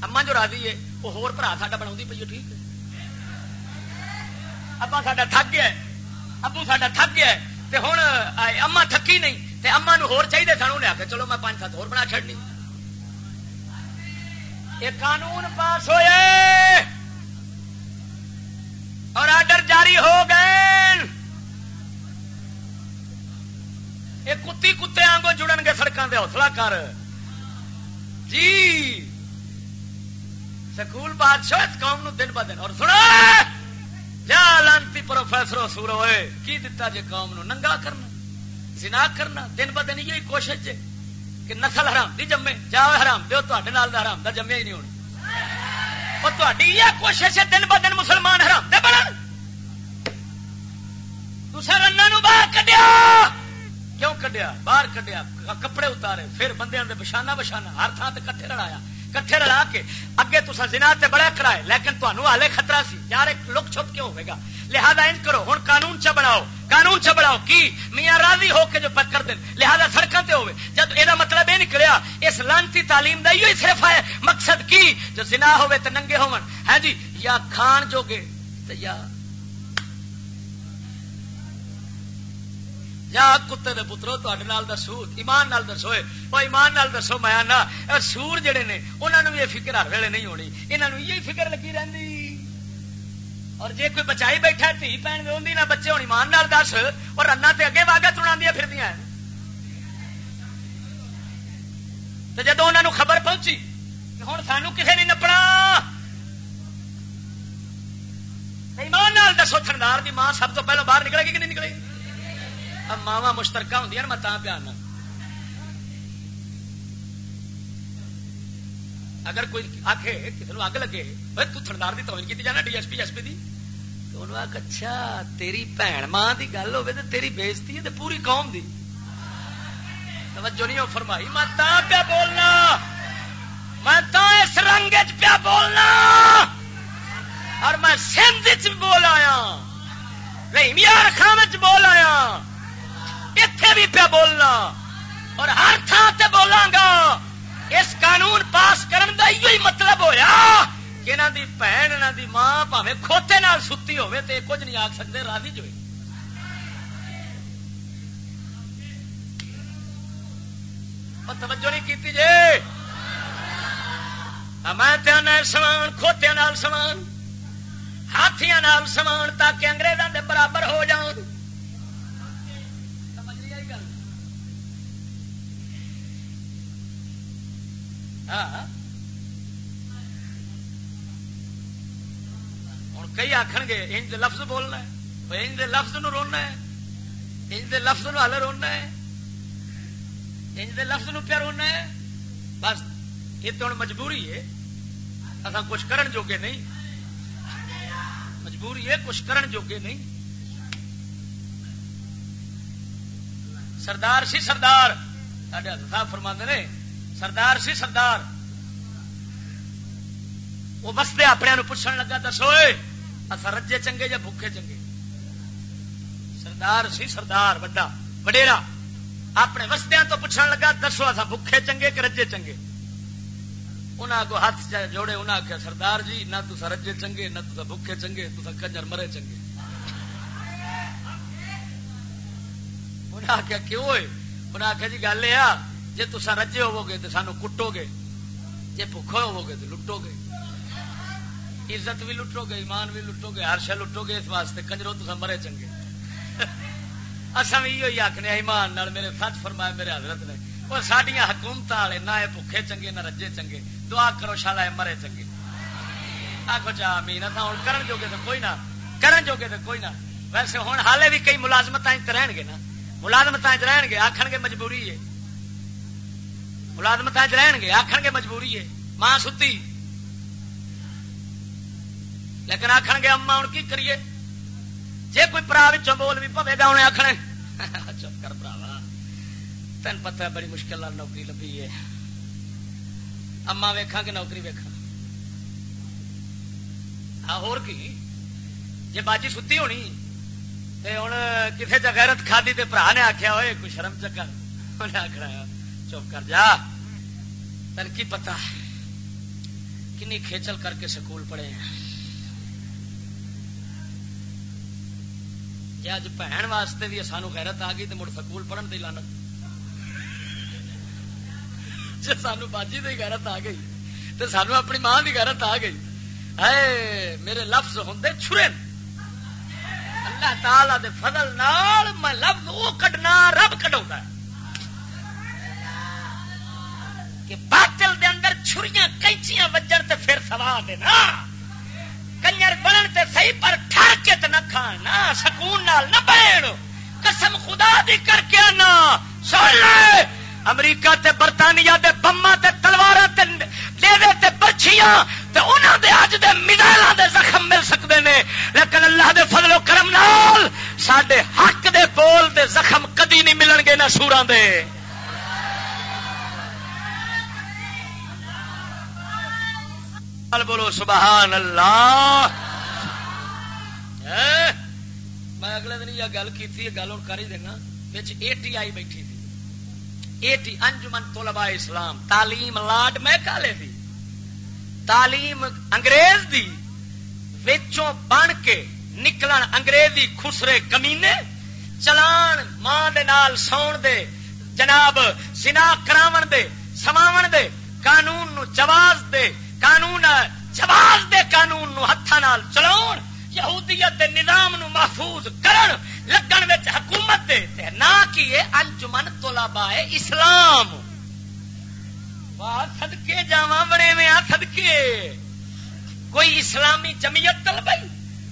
A: اما جو راضی ہے وہ ہور برا سا بنا پی ٹھیک ہے ابا سا تھک گیا ابو سا تھک گیا ہوں اما تھکی نہیں تے اما نو ہور چاہیے سن انہیں آ چلو میں پانچ سات ہور بنا چڑنی یہ قانون پاس ہوئے اور آرڈر جاری ہو گئے۔ یہ کتی کتے آنگو جڑن گے سڑکوں کے حوصلہ کر۔ جی۔ سکول بادشاہ اس قوم نو دن ب دن۔ اور سنا جا لانتی پروفیسر سور ہوئے کی دتا جی قوم نو؟ ننگا کرنا، زنا کرنا۔ دن ب دن یہی کوشش جے کہ نسل حرام دی جمے جا حرام دو تے حرام دا جمے ہی نہیں ہونا۔ یہ کوشش ہے دن ب دن مسلمان حرام دے بڑا دوسرا رن باہر کڈیا کیوں کڈیا باہر کڈیا کپڑے اتارے پھر بندے بچھانا بچھانا ہر تھان سے کٹھے لڑایا کٹھے لڑا کے اگے تو جنا تے بڑا کرائے لیکن تمہیں ہالے خطرہ سی یار ایک لک چھپ کیوں ہوئے گا لہذا ان کرو ہوں قانون چ بناؤ قانون چ بناؤ، کی؟ میاں راضی ہو کے جو پکڑ دیں لہذا سڑکوں سے ہوئے۔ جب یہ مطلب یہ نکلیا، اس لانتی تعلیم کا یہ صرف ہے۔ مقصد کی؟ جو سنا ہوے تو ننگے ہو ہاں جی یا کھان جو گے یا یا کتے دے پترو دسو ایمان نال دسو وہ ایمان نال دسو میں آنا سور جڑے نے انہوں نے بھی یہ فکر ہر ویلے نہیں ہونی۔ انہوں یہ فکر لگی رہی اور جے کوئی بچائی بیٹھا تھی بھن میں نہ بچے ہوں ایمان نال دس، اور رنا تے اگے واگا تنا پھر دیا تو جدو انہوں خبر پہنچی ہوں سانو کسے نہیں نپنا۔ ایمان نال دسو، تھندار دی ماں سب تو پہلو باہر نکلے گی کہ نہیں نکلے گی؟ ماوا مشترکہ ہوں میں تا پیانا اگر کوئی آخ کسی نے اگ لگے تو تھندار کی توجہ کی جانا D S P S P دی؟ تو انہوں آخ اچھا تیری بھن ماں کی گل ہو تیری بےزتی ہے پوری قوم دی. توجہ نہیں فرمائی، میں تا پیا بولنا، میں تا اس رنگ پیا بولنا اور میں سندھ چ بول آیا۔ رحیم یار خان چ بول آیا۔ اتے بھی پیا بولنا اور ہر تھان سے بولا گا۔ اس قانون پاس کرن دا یہ مطلب ہویا کہ انہوں دی بھن انہوں دی ماں پاوے کھوتے نال ستی ہوے تے کچھ نہیں آخ سکتے راضی جو توجہ نہیں کیتی جی میں سمان کھوتیا نال سمان ہاتھیاں نال سمان تاکہ انگریزوں دے برابر ہو جان۔ ہوں کئی آخ گے انج لفظ بولنا ہے انج لفظ نو رونا ہے انج لفظ نو ہل رونا ہے انج لفظ نو پیا رونا ہے بس یہ تو ہوں مجبوری ہے اصا کچھ کرن جوگے نہیں مجبوری ہے کچھ کرن جوگے نہیں سردار سی سردار سڈے صاحب فرما نے سردار سی سردار۔ وہ وستے اپنے پوچھنے لگا، دسو اصا رجے چنگے یا بھوکے چنگے؟ سردار سی سردار، وڈا، وڈیرا۔ اپنے وسدیا تو پوچھنے لگا، دسو اصا بھوکے چنگے کہ رجے چنگے؟ انہوں کو ہاتھ جوڑے انہیں آخیا سردار جی نہ تو رجے چنگے، نہ تو بھوکے چنگے تو کنجر مرے چنگے۔ انہیں آخیا کیوں ہوئے انہیں آخیا جی گل یہ جی تصا رجے ہوو گے تو سانو کٹو گے جی بھوکھے ہوو گے تو لٹو گے عزت بھی لٹو گے ایمان بھی لٹو گے ہر شا لٹو گے اس واسطے کنجرو تو مرے چنگے۔ اصا بھی یہ آخنے ایمان نال میرے سچ فرمایا میرے حضرت نے۔ اور سڈیا حکومت والے نہ یہ بھوکھے چنگے، نہ رجے چنگے۔ دعا کرو شالا مرے چنگے۔ آخو جا مین ہوں کرن جوگے تو کوئی نہ، کرن جوگے تو کوئی نہ۔ ویسے ہوں حالے بھی کئی ملازمت رہن گے نا۔ ملازمت رہن گے آخر گے مجبوری ہے ملازمت رہن گے آخر گے مجبوری ہے، ماں ستی۔ لیکن آخر گے اما ہوں کی کریے؟ جی کوئی برا بول بھی پوے گا، انہیں آخنا چپ کر برا تین پتا بڑی مشکل نوکری لبھی ہے۔ اما ویکھا کہ نوکری ویکھا ہاں کی؟ جی باجی ستی ہونی ہوں کسی جگہ کھادی تے برا نے آخیا ہوئے کوئی شرم چکر۔ انہیں آخر چپ کر جا۔ تین کی پتا کنی کھیچل کر کے سکول پڑھے ہیں۔ جی اج بہن واسطے بھی سانو خیرت آ گئی تو مڑ سکول پڑھن کی لانت جی سانو باجی کی غیرت آ گئی تو سانو اپنی ماں کی غیرت آ گئی۔ اے میرے لفظ ہوں چھرے۔ اللہ تعالی دے فضل نال میں لفظ وہ کڈنا، رب کڈا کہ باطل دے اندر چھریاں کینچیاں وجن تے پھر سوا دے نا۔ کنجر بنن تے صحیح پر ٹھر کے تے نہ کھان نا سکون نال نہ بین قسم خدا دی کر کے نا سن لے، امریکہ تے برطانیہ دے بما تے تلواراں تے لیوے تے برچھیاں تے انہاں دے اج دے میزائلاں دے زخم مل سکدے نے۔ لیکن اللہ دے فضل و کرم نال ساڈے حق دے بول دے زخم کدی نہیں ملن گے نہ سوراں دے۔ نال بولو، سبحان اللہ۔ میں اگلے دن یہ گل کی گل ہوں کر ہی دینا۔ اے ٹی آئی بیٹھی تھی۔ اے ٹی انجمن طلباء اسلام، تعلیم لاڈ میں کالے دی۔ تعلیم انگریز دی۔ وچوں بن کے نکلن انگریزی خسرے کمینے، چلان ماں دے نال سون دے، جناب سنا کراون دے، سماون دے، قانون نو جواز دے۔ قانون جواز دے قانون نو ہاتھ نال چلاون یہودیت دے نظام نو محفوظ کرن، لگن وچ حکومت دے، تے نہ کیے انجمن طلباء اسلام۔ واہ صدکے جاواں بڑے میں آ صدکے کوئی اسلامی جمعیت طلبائی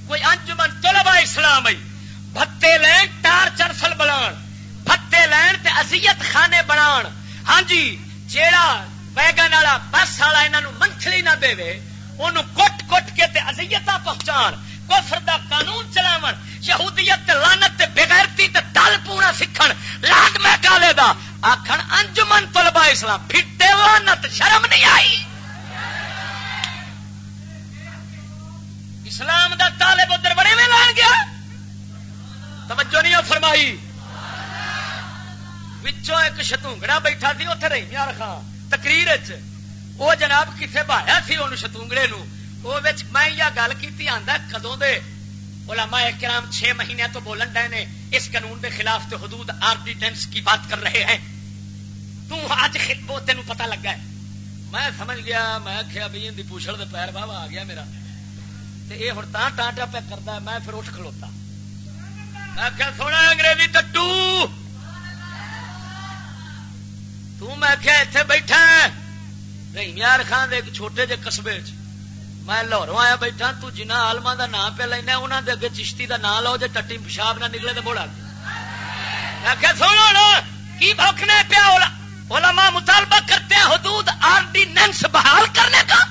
A: کوئی انجمن طلباء اسلام آئی بھتے لین ٹار چرسل بنا بھتے لین تے ازیت خانے بنا ہاں جی جیڑا ویگن والا بس والا انہوں منتھلی نہ دے ان کٹ کٹ کے تے ازیت پہنچان، کفر دا قانون چلاو یہودیت لانت بغیرتی تے دل پونا سیکھن لاگ میں کالے دا آخر انجمن طلبا اسلام، پھٹے لانت شرم نہیں آئی۔ اسلام دا طالب ادھر بڑے میں لان گیا۔ توجہ نہیں فرمائی۔ وچوں ایک شتونگڑا بیٹھا سی اتنے رہی، یار خان۔ تقریر وہ جناب کتنے بہایا سی ان شتونگڑے نو وہ میں یہ گل کی آدھا کدوں دے علماء کرام چھ مہینے تو بولن ڈے نے اس قانون کے خلاف تو حدود آرڈیننس کی بات کر رہے ہیں تو اج وہ تین پتا لگا ہے میں سمجھ گیا میں آخیا بھائی ان کی پوچھل دے پیر بابا آ گیا میرا یہ ہوں ٹانٹا پہ کرتا میں پھر اٹھ کھلوتا میں آخیا سونا انگریزی ٹٹو میں کیا اتنے بیٹھا رحیمیار خان ایک چھوٹے جے قصبے چ میں لاہوروں آیا بیٹھا، تو جنہ آلما دا نام پہ لینا انہوں دے اگے چشتی دا نام لو، جے ٹٹی پیشاب نہ نکلے تو بولا سنو کی بھوکنے پیا علماء مطالبہ کرتے ہیں حدود آرڈیننس بحال کرنے کا۔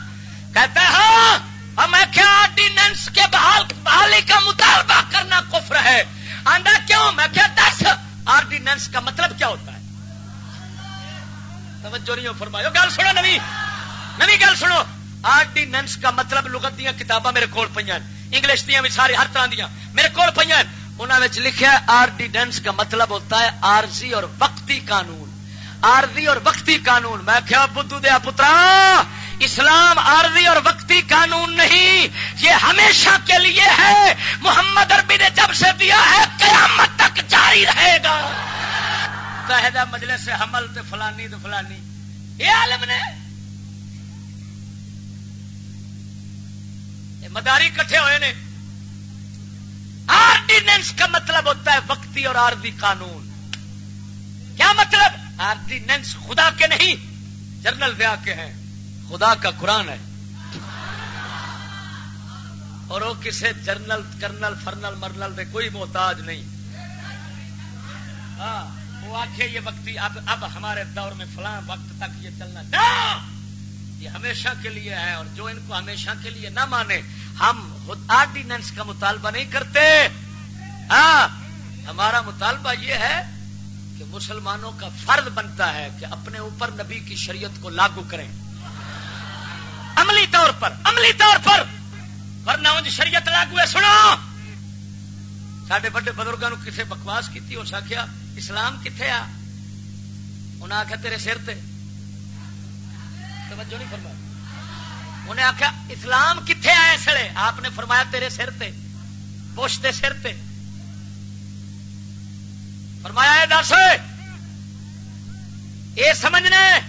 A: کہتا ہے ہاں،, ہاں میں کیا آرڈیننس کے بحال بحالی کا مطالبہ کرنا کفر ہے۔ آندا کیوں؟ میں کیا دس، آرڈیننس کا مطلب کیا ہوتا ہے؟ توجہ نہیں فرمایا گل سنو نوی۔ نوی گل سنو۔ آرڈیننس کا مطلب لغت دیا کتاباں میرے کول پہ انگلش دیا بھی ساری ہر طرح دیا میرے کول پہ انہوں نے لکھا آرڈیننس کا مطلب ہوتا ہے آرزی اور وقتی قانون۔ آرزی اور وقتی قانون۔ میں کیا بدھو دیا پترا، اسلام عارضی اور وقتی قانون نہیں۔ یہ ہمیشہ کے لیے ہے۔ محمد عربی نے جب سے دیا ہے، قیامت تک جاری رہے گا۔ کہہ مجلے سے حمل تے فلانی تے فلانی۔ یہ عالم نے۔ مداری کٹھے ہوئے نے۔ آرڈیننس کا مطلب ہوتا ہے وقتی اور آرزی قانون۔ کیا مطلب؟ آرڈیننس خدا کے نہیں جنرل ویا کے ہیں۔ خدا کا قرآن ہے۔ اور وہ کسی جرنل، کرنل، فرنل، مرنل دے کوئی محتاج نہیں۔ ہاں۔ وہ آخے یہ وقتی اب اب ہمارے دور میں فلاں وقت تک یہ چلنا یہ ہمیشہ کے لیے ہے اور جو ان کو ہمیشہ کے لیے نہ مانے، ہم آرڈیننس کا مطالبہ نہیں کرتے۔ ہاں ہمارا مطالبہ یہ ہے کہ مسلمانوں کا فرض بنتا ہے کہ اپنے اوپر نبی کی شریعت کو لاگو کریں۔ عملی طور پر، عملی طور پر۔ ورنہ انج شریعت لاگو ہے، سنو! سڈے بڑے بزرگوں کسی بکواس کی اس آخیا اسلام کتنے آ؟ انہیں آخیا تیرے سر تے۔ توجہ نہیں فرمایا انہیں آخیا اسلام کتنے آیا اس لیے آپ نے فرمایا تیرے سر تے۔ بوش دے سر تے۔ فرمایا یہ دس۔ یہ سمجھنے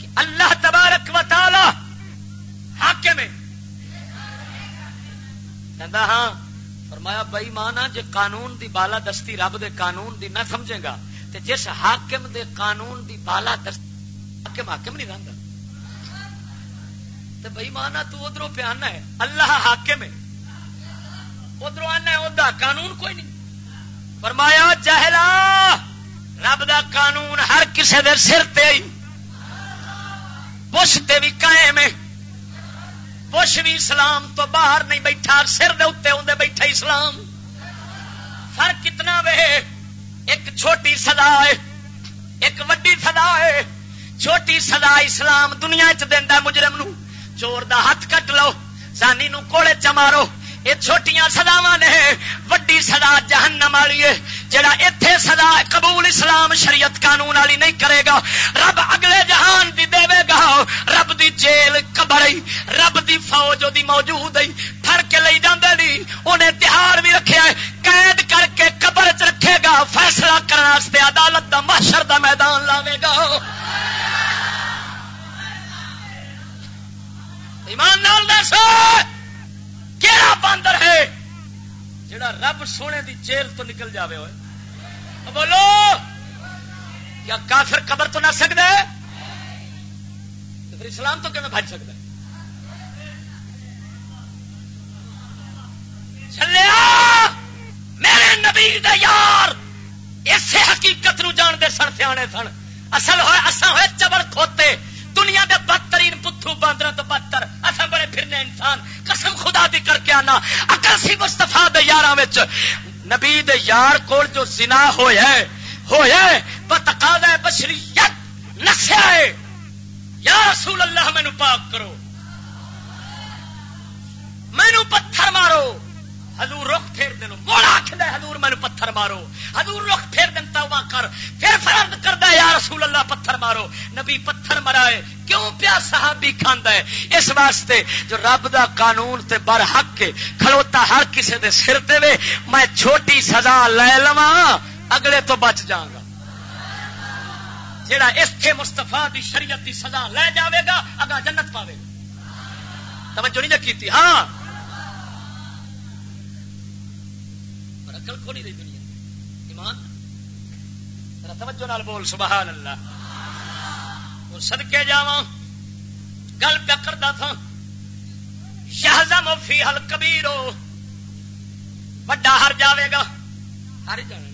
A: کہ اللہ تبارک و تعالی حاکم ہے۔ کہندا ہاں۔ فرمایا بئی مانا جے قانون دی بالا دستی رب دے قانون دی نہ سمجھے گا، تے جس حاکم دے قانون دی بالا دستی حاکم حاکم نہیں رہندا۔ تے بئی مانا تو ادھروں پہ آنا ہے۔ اللہ حاکم ہے۔ ادھروں آنا ہے ادا قانون کوئی نہیں۔ فرمایا، جہلا، رب دا قانون ہر کسے دے سر تے بش تے بھی قائم ہے۔ کچھ بھی اسلام تو باہر نہیں بیٹھا، سر دے اتنے بیٹھا اسلام۔ فرق کتنا وے؟ ایک چھوٹی سدا ہے، ایک وڈی سدا ہے۔ چھوٹی سدا اسلام دنیا چ دینا مجرم نو۔ چور دا ہاتھ کٹ لو، زانی نو کوڑے مارو۔ یہ چھوٹیاں سداوا نے، وڈی سدا جہنم والی ہے، جڑا اتے سدا قبول اسلام شریعت قانون والی نہیں کرے گا۔ رب اگلے جہان دی دے گا، رب دی جیل کبڑی رب دی فوج دی موجود ہے پھڑ کے لے جاندے نہیں انہیں تہار بھی رکھے قید کر کے قبر چ رکھے گا، فیصلہ کرنے عدالت دا محشر دا میدان لاوے گا۔ ایمان نال دس کہڑا باندر ہے جڑا رب سونے دی جیل تو نکل جاوے ہوئے۔ بولو، کیا کافر قبر تو نہ سکتا ہے پھر اسلام تو کیون بج سکتا ہے چلیا میرے نبی دے یار اسے حقیقت نو جانتے سن، سیانے سن۔ اصل ہوئے اصل ہوئے چبر کھوتے۔ دنیا دے بدترین پتھو باندر تو بدتر۔ اصل بڑے پھرنے انسان۔ قسم خدا دی کر کے آنا۔ اگر سی مستفا یار نبی دے یار کو جو سنا ہویا ہے ہویا ہے بتقاضا بشریت نسیا ہے یا رسول اللہ مینو پاک کرو۔ مینو پتھر مارو۔ حضور رخ پھیر دینو، موڑا آخر حضور مینو پتھر مارو۔ حضور رخ پھیر دین، توبہ کر۔ پھر فرد کرتا ہے، یا رسول اللہ، پتھر مارو۔ نبی پتھر مرائے۔ کیوں پیا صحابی کھاندا ہے؟ اس واسطے جو رب دا قانون تے بر حق کے کھلوتا ہر کسے دے سر دے وے، میں چھوٹی سزا لے لواں، اگلے تو بچ جاؤں گا۔ جڑا اس کے مستفا دی شریعت دی سزا لے جاوے گا اگا جنت پاوے گا۔ توجہ نہیں کی ہاں۔ اکل کو نہیں رہی دنیا۔ ایمان؟ توجہ نال بول، سبحان اللہ۔ اور سدکے جا گل پیا کرتا تھا؟ شہزم فی حل کبیر وڈا ہر جاوے گا۔ ہر جانے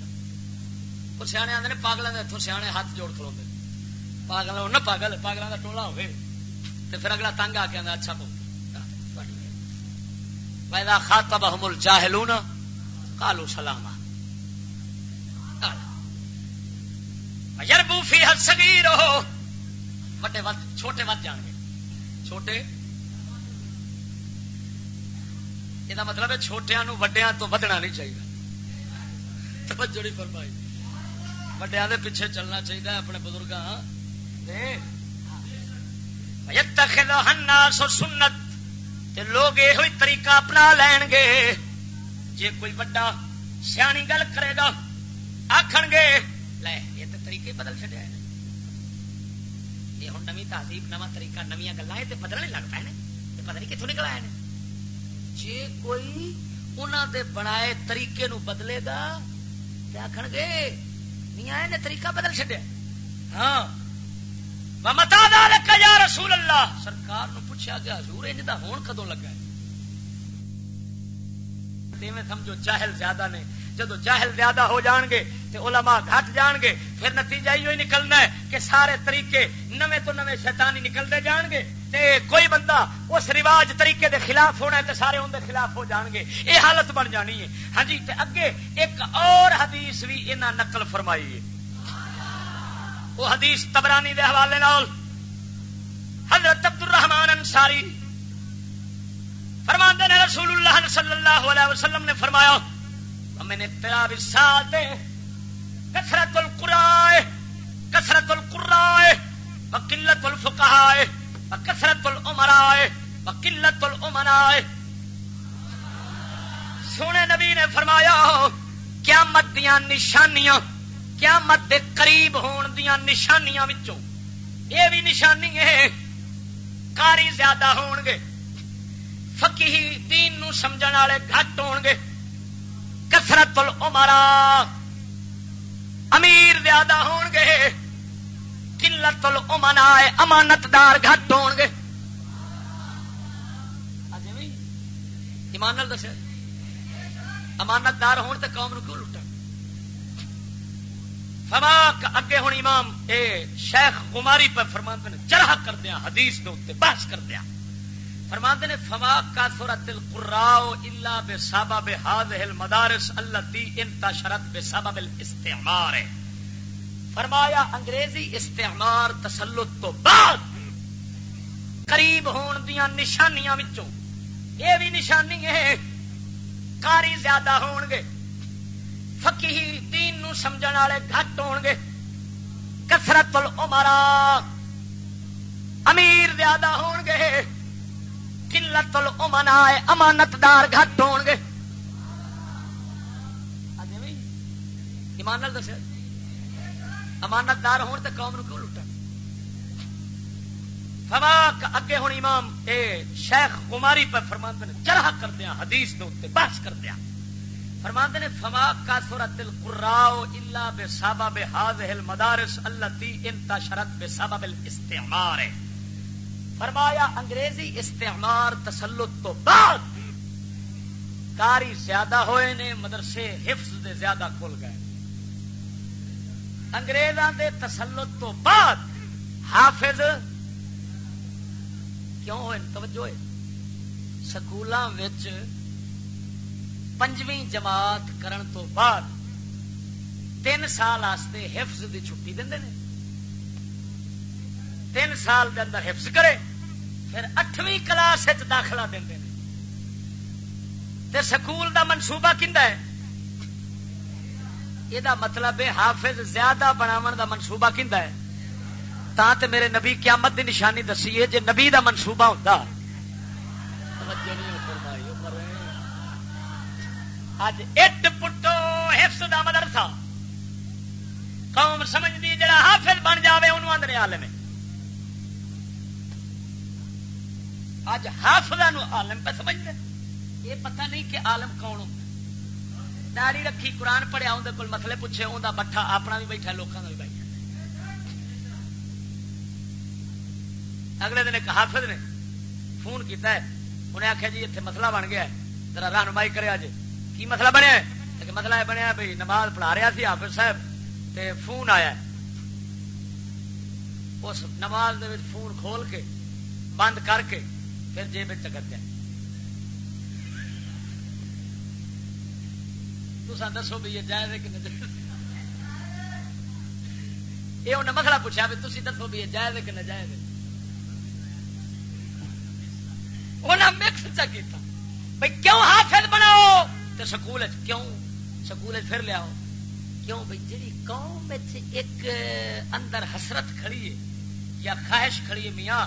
A: وہ سیانے آتے پاگلوں کے اتوں سیانے ہاتھ جوڑ کھلو پاگل نہ پاگل پاگلوں کا ٹولا ہوئے۔ تو پھر اگلا تنگ آ کے اچھا بہت پیدا خاطہ بہمل چاہلو نا کالو سلام یربو فی حد سگیر ہو وڈے ود چھوٹے ود جان گے. چھوٹے؟ یہ مطلب ہے چھوٹیا نو وڈیا تو ودنا نہیں چاہیے. توجہ نہیں فرمائی. وڈیا دے پیچھے چلنا چاہیے اپنے بزرگ سنت. لوگ یہ طریقہ اپنا لین گے جی کوئی بڑا سیانی گل کرے گا آخر گے، لے، یہ تو طریقے بدل چڑیا ہے یہ ہوں نمی تہذیب نوا طریقہ نمیا گلا یہ بدلنے لگ پے یہ پتہ نہیں کتوں نکل آئے جی کوئی انہوں دے بنائے طریقے نو بدلے گا تو آخر گے نہیں آئے نے طریقہ بدل چڈیا ہاں۔ متا یا رسول اللہ سرکار نو پوچھا گیا، حضور انج دا ہون کدو لگا ہے؟ سمجھو جاہل زیادہ نے۔ جدو جاہل زیادہ ہو جان گے تو علماء گھٹ جان گے پھر نتیجہ یہ نکلنا ہے کہ سارے طریقے نوے تو نوے شیطانی نکلتے جان گے تے کوئی بندہ اس رواج طریقے دے خلاف ہونا ہے تو سارے ان دے خلاف ہو جان گے یہ حالت بن جانی ہے۔ ہاں جی تے اگے ایک اور حدیث بھی انہاں نقل فرمائی ہے۔ وہ حدیث تبرانی دے حوالے نال۔ حضرت عبد الرحمان انصاری فرماندے نے رسول اللہ صلی اللہ علیہ وسلم نے فرمایا میں نے تیرا بھی کثرت القرائے کثرت القرائے وقلت الفقہائے وکثرت العمرائے وقلت الامنائے سونے نبی نے فرمایا، قیامت دیاں نشانیاں، قیامت دے قریب ہون دیاں نشانیاں وچوں۔ یہ بھی نشانی ہے، کاری زیادہ ہون گے فقی دین نو سمجھن والے گھٹ ہو گے کسرت العمرا امیر زیادہ ہون گے قلت الامنا امانت دار گھٹ ہون گے ایمان دس امانت دار ہون تے قوم نو کیوں لٹن؟ فما اگے ہوں امام اے شیخ کماری پہ فرماند نے چرح کر دیا، حدیث کے اتنے بحث کر دیا۔ فرماندے نے، فما کا سورت القراء الا بسبب هذه المدارس التي انتشرت بسبب الاستعمار. فرمایا، انگریزی استعمار تسلط تو بعد قریب ہون دیا نشانیاں وچوں. یہ بھی نشانی ہے کاری زیادہ ہون گے فقی دین نو سمجھن والے گھٹ ہون گے کسرت العمرا امیر زیادہ ہون گے قلت الامنا امانتدار گھٹ ہون گے۔ جی ایمان دس امانتدار ہون تے قوم نو کیوں لٹن؟ فما اگے ہوں امام، اے شیخ کماری پہ فرماندے نے جرح کر دیا حدیث دے اوتے بحث کر دیا فرماندے نے فما کا سورت القراء الا بسبب هذه المدارس التي انتشرت بسبب الاستعمار۔ ہے فرمایا، انگریزی استعمار تسلط تو بعد کاری زیادہ ہوئے نے، مدرسے حفظ دے زیادہ کھل گئے۔ انگریزاں دے تسلط تو بعد حافظ، کیوں ہوئے؟ توجہ ہے۔ سکولوں پنجویں جماعت کرن تو بعد تین سال آستے حفظ دی چھٹی دیں تین سال دے اندر حفظ کرے۔ پھر اٹھویں کلاس داخلہ دیں تے سکول دا منصوبہ کھا ہے یہ مطلب ہے حافظ زیادہ بناو دا منصوبہ کھا ہے تا تے میرے نبی قیامت دی نشانی دسی ہے جی نبی دا منصوبہ ہوتا اج اٹ پٹو حفظ دا مدرسہ قوم سمجھ دی جڑا حافظ بن جاوے انہوں آدھے عالم اج حافظ عالم پہ سمجھتے یہ پتہ نہیں کہ عالم کون ہوتا داڑی رکھی، قرآن پڑھیا اندر کول مسئلے پوچھے انہیں بٹھا، اپنا بھی بیٹھا لوگوں کا بھی بیٹھا۔ اگلے دن ایک حافظ نے فون کیتا ہے۔ انہیں آخیا جی اتنے مسئلہ بن گیا ہے۔ ذرا رہنمائی کرے جی کی مسئلہ بنیا ہے؟ مسئلہ یہ بنیا بھائی نماز پڑھا رہا سی حافظ صاحب تے فون آیا اس نماز دے فون کھول کے، بند کر کے پھر جیب چکر دیا تو دسو بھی یہ جائز کہ یہ انہیں مسئلہ پوچھا بھی تھی دسو بھی یہ جائز کہ نہ جائز انہیں مکس چکیتا بھائی کیوں حافظ بناؤ؟ تو سکول کیوں؟ سکول پھر لیا کیوں بھائی جی قوم ایک اندر حسرت کھڑی ہے یا خواہش کھڑی ہے میاں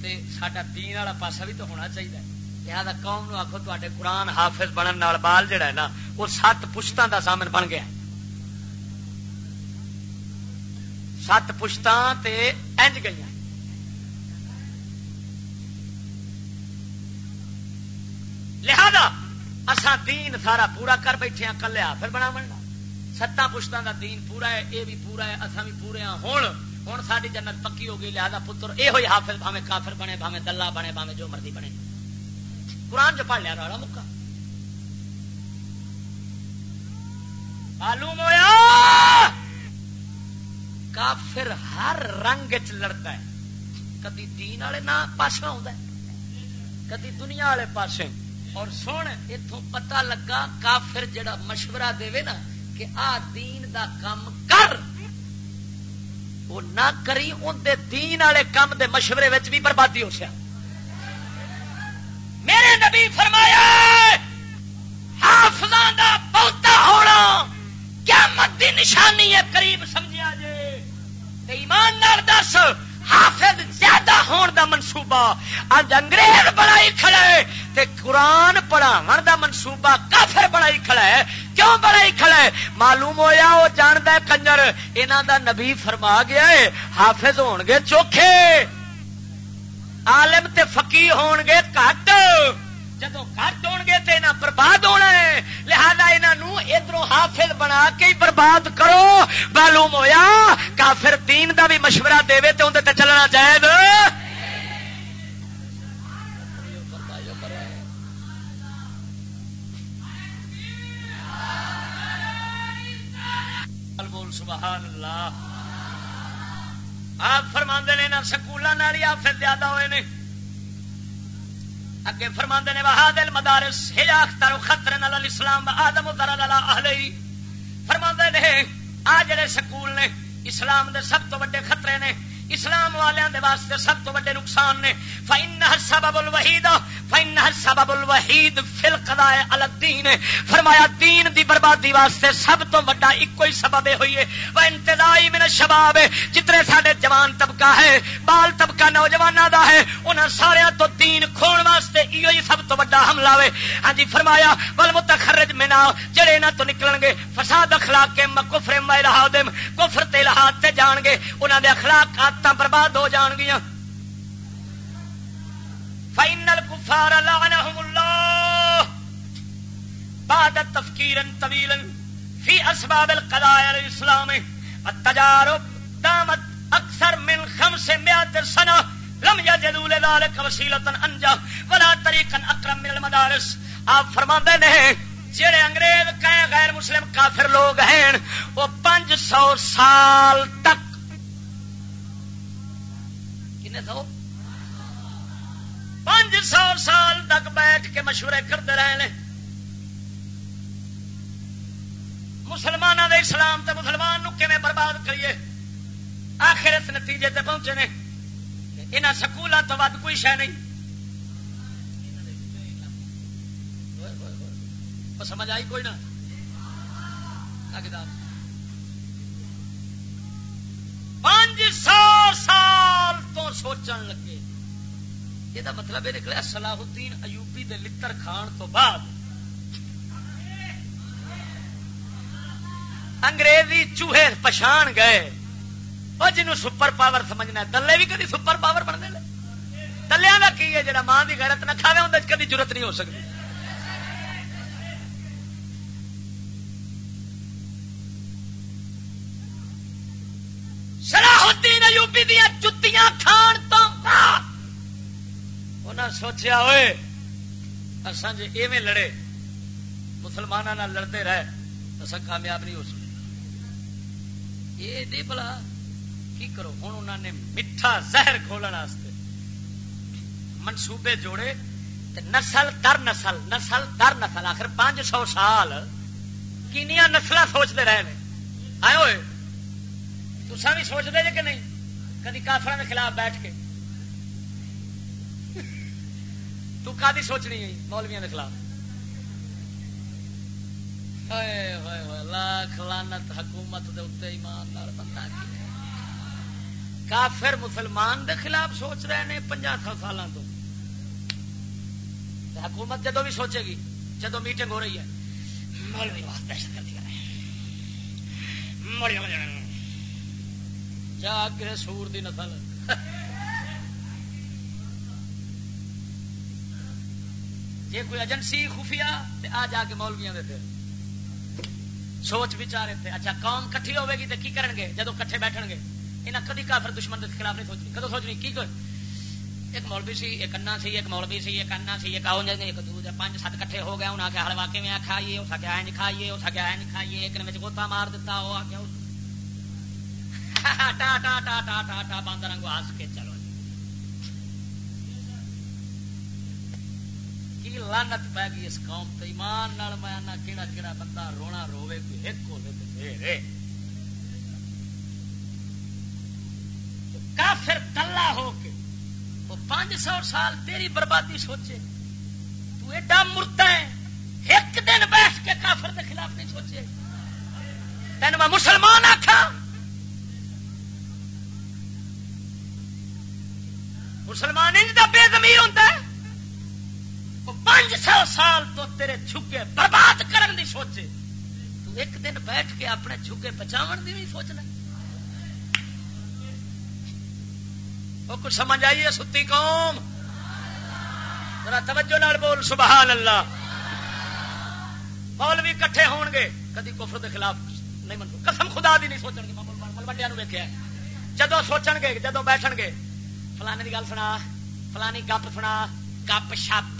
A: تے ساڈا دین والا پاسا بھی تو ہونا چاہیے لہذا قوم نو آخو تے قرآن حافظ بننے بال جڑا ہے نا، وہ سات پشتوں کا سامن بن گیا سات پشتاں تے انج گئی لہذا اسا دین سارا پورا کر بیٹھے ہیں کلیا پھر بنا بننا ستا پشتوں کا دین پورا ہے یہ بھی پورا ہے اصا بھی پورے ہاں۔ ہوں ہوں ساری جنت پکی ہو گئی لہذا پتر یہ ہوئی حافظ بھاوے کافر بنے بھاوے دلہ بنے بھاوے جو مرضی بنے۔ قرآن چ پڑھ لیا، راڑا مکا معلوم ہوا کافر ہر رنگ چ لڑتا ہے۔ کدی دین والے نہ پاس آ کدی دنیا والے پاسے۔ اور سن اتوں پتا لگا کافر جڑا مشورہ دے نا کہ آ دین دا کام کر۔ وہ نہ کری اندر دین والے کام دے مشورے بھی بربادی ہو سیا۔ میرے نبی فرمایا حافظ دا بہتا ہونا کیا مت نشانی ہے، قریب سمجھا جے۔ ایمان دس، حافظ زیادہ ہون دا منصوبہ۔ اج انگریز بڑائی کھڑا ہے تے قرآن پڑھاو دا منصوبہ کافر بڑائی کھڑا ہے۔ کیوں بڑائی کھڑا ہے؟ معلوم ہویا وہ جانتا ہے کنجر انہوں دا نبی فرما گیا ہے، حافظ ہون گے چوکھے۔ عالم تے فقی ہون گے کٹ۔ جدو گھٹ ہو گے تو یہاں برباد ہونا ہے۔ لہذا یہاں ادھر حافظ بنا کے ہی برباد کرو۔ معلوم ہویا کافر دین دا بھی مشورہ دے تو اندر چلنا رسول، سبحان اللہ۔ آپ فرما نے سکولوں ہی آپ زیادہ ہوئے نے۔ اگے فرما نے وہا دل مدارس ہجاختر خطر نل اسلام آدم اہل فرما نے آ جڑے سکول نے، اسلام دے سب تو وڈے خطرے نے۔ اسلام والوں دے واسطے سب تو بڑے نقصان نے۔ فائن سبب الوحید فائن سبب الوحید فل قضاء الدین فرمایا، دین دی بربادی واسطے سب تو بڑا ایک ہی سبب ہوئی ہے۔ وہ انتظائی من شباب جتنے سارے جوان طبقہ ہے، بال طبقہ نوجوانوں دا ہے، انہاں سارے تو دین کھون واسطے ایو ہی سب تو بڑا حملہ ہوئے۔ ہاں جی فرمایا بل متخرج منا جڑے انہاں تو نکلن گے، فساد اخلاق کے کفر میں رہا دم کفر تے لحاظ تے جان گے، انہاں دے اخلاق عادتاں برباد ہو جان گیاں فائنل کفار لعنهم الله۔ بعد تفکیر طویلا فی اسباب القضاء الاسلام التجارب دامت اکثر من خمس میات سنہ لم یجدوا لذلك وسیلة انجا ولا طریقا اقرب من المدارس۔ آپ فرما نے، جڑے انگریز کہیں غیر مسلم کافر لوگ ہیں، وہ پانچ سو سال تک کنے سو پانچ سو سال تک بیٹھ کے مشورے کرتے رہے مسلمانوں دے اسلام تے مسلمان نو کیویں برباد کریے؟ آخر اس نتیجے تے پہنچے نے۔ یہاں سکولوں تو ود کوئی شہ نہیں۔ سمجھ آئی کوئی نہ؟ پانچ سو سال تو سوچن لگے۔ یہ مطلب یہ نکلا سلاح الدین ایوبی دے لتر کھان تو بعد۔ انگریزی چوہے پچھان گئے۔ وہ جنوب سپر پاور سمجھنا دلے بھی کدی سپر پاور بننے لے۔ دلیا کا کی ہے؟ جا ماں کی غیرت نہ کھاوے اندر کدی ضرورت نہیں ہو سکتی۔ سوچیا ہوئے اصا جی ایویں لڑے مسلمانوں لڑتے رہے اصا کامیاب نہیں ہو سکتے یہ نہیں بلا کی کرو؟ ہوں انہوں نے میٹھا زہر کھولنے منصوبے جوڑے نسل در نسل نسل در نسل، آخر پانچ سو سال کنیا نسل سوچتے رہے آئے ہوئے تسا بھی سوچتے جی کہ نہیں؟ کدی کافر کے خلاف بیٹھ کے تو کا سوچنی ہے؟ مولویا کے خلاف۔ لاکھ لانت حکومت دے اتنے ایماندار بندہ کافر مسلمان دے خلاف سوچ رہے ہیں پنجا سو سال تو۔ حکومت جدو بھی سوچے گی جدو میٹنگ ہو رہی ہے۔ مولوی بہت دہشت گردی کر جا کے سور دی نسل۔ جی کوئی ایجنسی خفیہ تے آ جا کے مولویا دے سوچ بچارے تھے اچھا قوم کٹھی ہوے گی تو کی کرن گے؟ جدو کٹھے بیٹھن گے۔ یہاں کدی کافر دشمن کے خلاف نہیں سوچنی کدو سوچنی کی کوئی؟ ایک مولوی سی، ایک انا سی، ایک مولوی سی، ایک انا سی، ایک آؤ ایک دو پانچ سات کٹھے ہو گئے۔ انہیں آخیا ہر واقع میں کھائیے اس آخیا این کھائیے اس آخیا این کھائیے، ایک نے گوتا مار دیتا وہ آخیا ٹا ٹا ٹا ٹا ٹا ٹا باندر رنگ ہس کے چلو۔ کی لانت پی گئی اس قوم تو ایمان میں کہڑا کہڑا بندہ رونا روے کوئی ایک ہو کافر کلا ہو کے وہ پانچ سو سال تیری بربادی سوچے۔ تو ایڈا مرتا ہے، ایک دن بیٹھ کے کافر کے خلاف نہیں سوچے۔ تین میں مسلمان آخا مسلمان بے زمیر ہوتا ہے۔ پانچ سو سال تو تیرے چھکے برباد کرن دی سوچے۔ تو ایک دن بیٹھ کے اپنے چھکے بچاؤ دی بھی سوچنا وہ کچھ سمجھ آئیے ستی قوم؟ ذرا توجہ نال بول، سبحان اللہ۔ مولوی کٹھے ہون گے۔ کدی کفر دے خلاف نہیں من قسم خدا دی نہیں سوچن گے۔ ملوڈیا ویکیا جدو سوچن گے جدو بیٹھن گے، فلانے کی گل سنا، فلانی گپ سنا، گپ شپ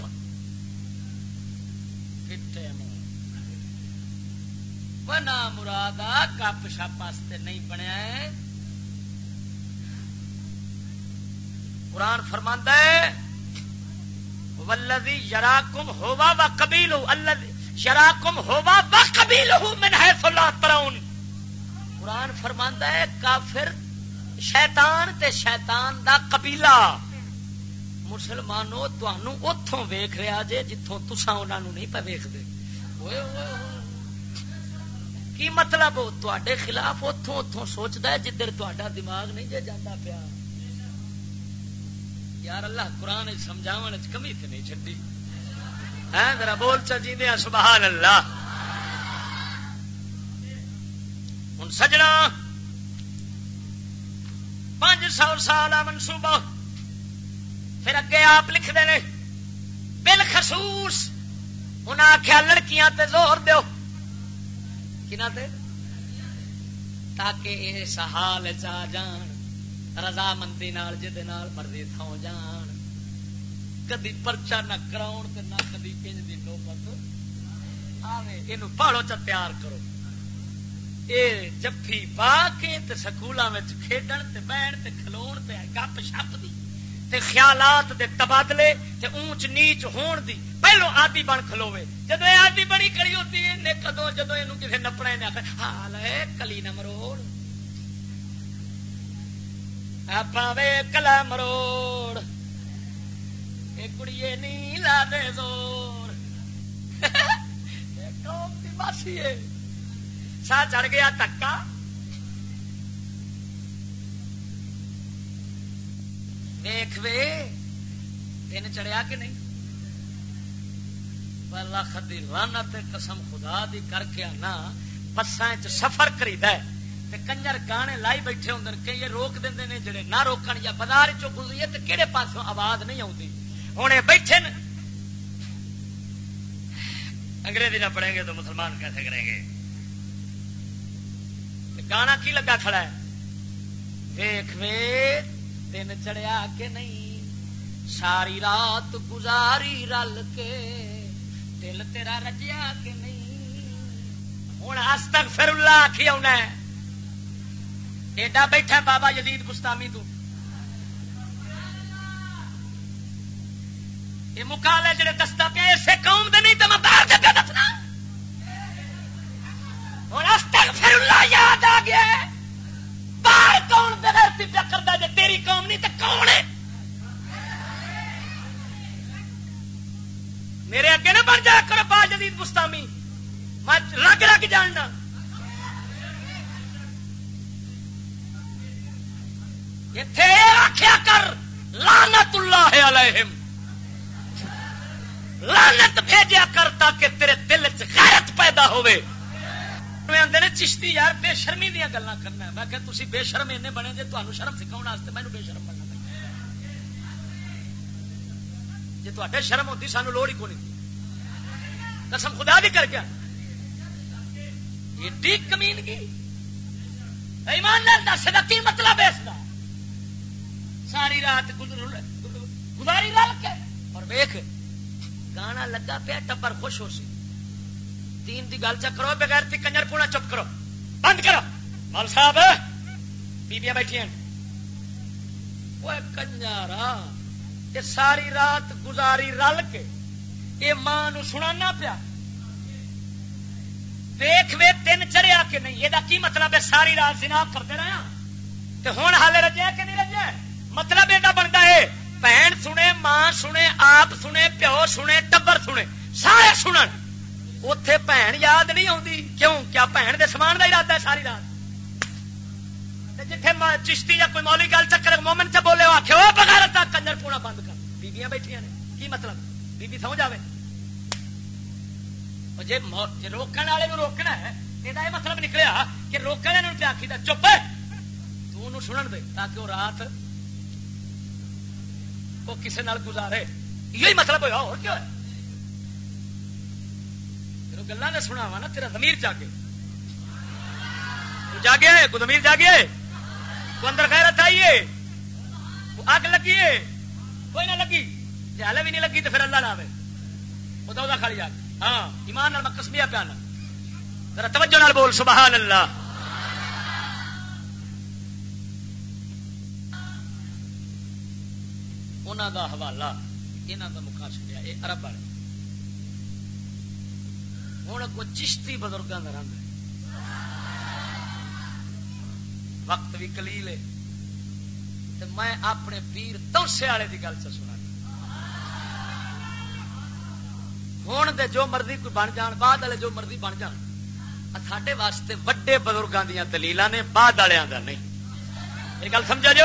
A: بنا مراد گپ شپ واسطے نہیں بنیا قرآن فرماندہ ہے ولدی یرا کم ہوا و کبیل یرا کم ہوا و کبیل من ہے فلا تراؤن قرآن فرماندہ ہے، کافر شیطان تے شیطان دا قبیلہ۔ مسلمانوں اتوں ویخ رہا جے جتوں تسا انہوں نہیں پہ ویختے کی مطلب تے خلاف اتوں اتوں سوچتا ہے جدھر تا دماغ نہیں جے جانا پیا۔ یار اللہ قرآن سمجھاو کمی تو نہیں چڈی ہے ہاں، میرا بول چل جی ہاں، سبحان اللہ۔ ہوں سجنا۔ پانچ سو سال آ منصوبہ۔ پھر اگے آپ لکھتے ہیں بالخصوص انہیں آخیا لڑکیاں تے زور دو تے؟ تاکہ اس حال چ جان رضا مندی جی مرضی تھو جان۔ کدی پرچا نہ کراؤ نہ کدی کنج دی نوبت آوے۔ یہ پہاڑوں چ تیار کرو۔ اے جفی پا کے سکولوں میں کھیڈن تے بہن کھلو گپ شپ دی۔ تے خیالات دے تبادلے تے اونچ نیچ ہون دی پہلو آدی بن کھلوے۔ جدو یہ آدی بنی کری ہوتی ہے کدو جدو یہ کسی نپڑے نے آخر حال ہے کلی نمروڑ آپ کلا مروڑ۔ یہ کڑیے نہیں لا دے زور۔ ماسی سا چڑھ گیا تکا ویخ وے دن چڑیا کہ نہیں؟ لکھ دی لانت قسم خدا دی کر کے آنا، بساں سفر کرید کنجر گانے لائی بیٹھے ہوں کئی روک دیں نے جڑے نہ روکن یا بازار چو گزری تو کہڑے پاسوں آواز نہیں آتی ہوں بیٹھے انگریزی نہ پڑھیں گے تو مسلمان کیسے کریں گے؟ گانا کی لگا کھڑا ہے؟ دیکھ وے دن چڑیا کہ نہیں ساری رات گزاری رل کے دل تیرا رجیا کہ نہیں ہوں اج تک پھر اللہ آخی آنا ایڈا بیٹھا بابا یزید گستامی تو یہ مکالے جڑے دستا پیا اسے قوم دے نہیں تو میں باہر جگہ دسنا ہوں اج تک پھر اللہ یاد آ گیا باہر کون بغیر پیا کرتا جی تیری قوم نہیں تو کون ہے؟ میرے اگے نہ بن جایا کرو با جدید مستامی میں رگ رگ جاننا۔ اتے آخیا کر لانت اللہ علیہم۔ لانت بھیجیا کر تاکہ تیرے دل چ غیرت پیدا ہوئے آدھے چشتی یار بے شرمی دیا گلا کرنا میں کہ تھی بے شرم ایسے بنے جی تمہیں شرم سکھاؤ واسطے مینو بے شرم بننا جی تے شرم ہوتی سانو لوڑ ہی کونی۔ قسم خدا بھی کر گیا ایڈی کمینگی۔ ایمان دس کا کی مطلب ہے اس کا ساری رات گزاری رل کے۔ اور ویخ گانا لگا پیا، ٹبر خوش ہو سی۔ تین دی گل چکرو بغیر تھی کنجر پونا چپ کرو۔ بند کرو۔ مال صاحب، بیبیاں بیٹھی ہیں۔ وہ کنجارا، یہ ساری رات گزاری رل کے یہ ماں سنانا پیا۔ دیکھ وے دن چڑیا کہ نہیں؟ یہ کی مطلب ہے؟ ساری رات جناب کرتے رہا تو ہوں ہالے رجیا کہ نہیں رجیا مطلب یہ بنتا ہے، بہن سنے، ماں سنے، آپ سنے، پیو سنے، ٹبر سنے، سارے سنن۔ اتے بھن یاد نہیں آتی کیوں کیا بھن کے سامان کا ارادہ ہے ساری رات جتھے چشتی یا کوئی مولی گل چکر مومن چ بولے آخ بغیر کنجر پونا بند کر بیبیاں بیٹھیا نے کی مطلب بیبی سمجھ آئے جی جی روکن والے روکنا ہے یہ مطلب نکلیا کہ روکنے والے پہ آخی چپ تو سنن دے تاکہ وہ رات وہ کسی گزارے یہی مطلب ہوا اور کیا ہے گلا نے سنا نا، تیرا زمیر جاگے۔ جاگے، کو زمیر جاگے؟ کو اندر خیرت آئیے؟ اگ لگیے؟ کوئی نہ لگی۔ جی ہلے بھی نہیں لگی تو پھر اللہ نہ آئے وہ تو کھڑی جا ہاں ایمان نال کسمیا پیانا ذرا توجہ نال بول، سبحان اللہ۔ انہوں دا حوالہ یہاں کا مکا چڑیا یہ ارب والے۔ ہوں کو چشتی بزرگوں کا رنگ وقت بھی کلیل ہے۔ میں اپنے پیر توسے والے کی گل سے سنا ہوں دے جو مرضی کوئی بن جان، بعد والے جو مرضی بن جان۔ ساڈے واسطے وڈے بزرگوں دیا دلیل نے، بعد والوں کا نہیں۔ یہ گل سمجھا جی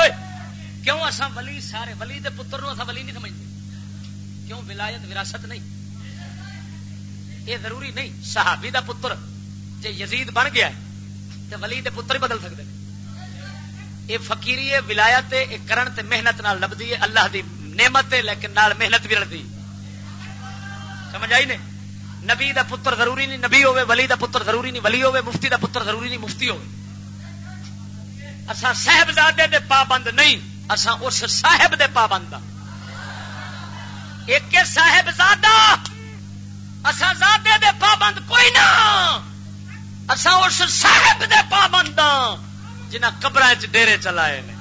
A: کیوں اصا ولی، سارے ولی دے پتر نو اصا ولی نہیں سمجھتے کیوں ولایت وراثت نہیں؟ یہ ضروری نہیں، صحابی دا پتر۔ جی یزید بن گیا تو ولی دے پتر ہی بدل سکتے ہیں یہ فکیری ہے ولایت یہ کرن تے محنت نال لبدی ہے۔ اللہ دی نعمت ہے، لیکن نال محنت بھی لڑتی سمجھ آئی نے؟ نبی دا پتر ضروری نہیں، نبی ہوے ولی دا پتر ضروری نہیں، ولی ہوے مفتی دا پتر ضروری نہیں، مفتی ہوے اسا صاحبزادے دے پابند نہیں اسا اس صاحب دے پابند ہاں۔ ایک صاحبزادہ۔ اسا زادے دے پابند کوئی نہ۔ اسا اس صاحب دے پابند ہاں، جنہ قبر ڈیرے چلائے نے۔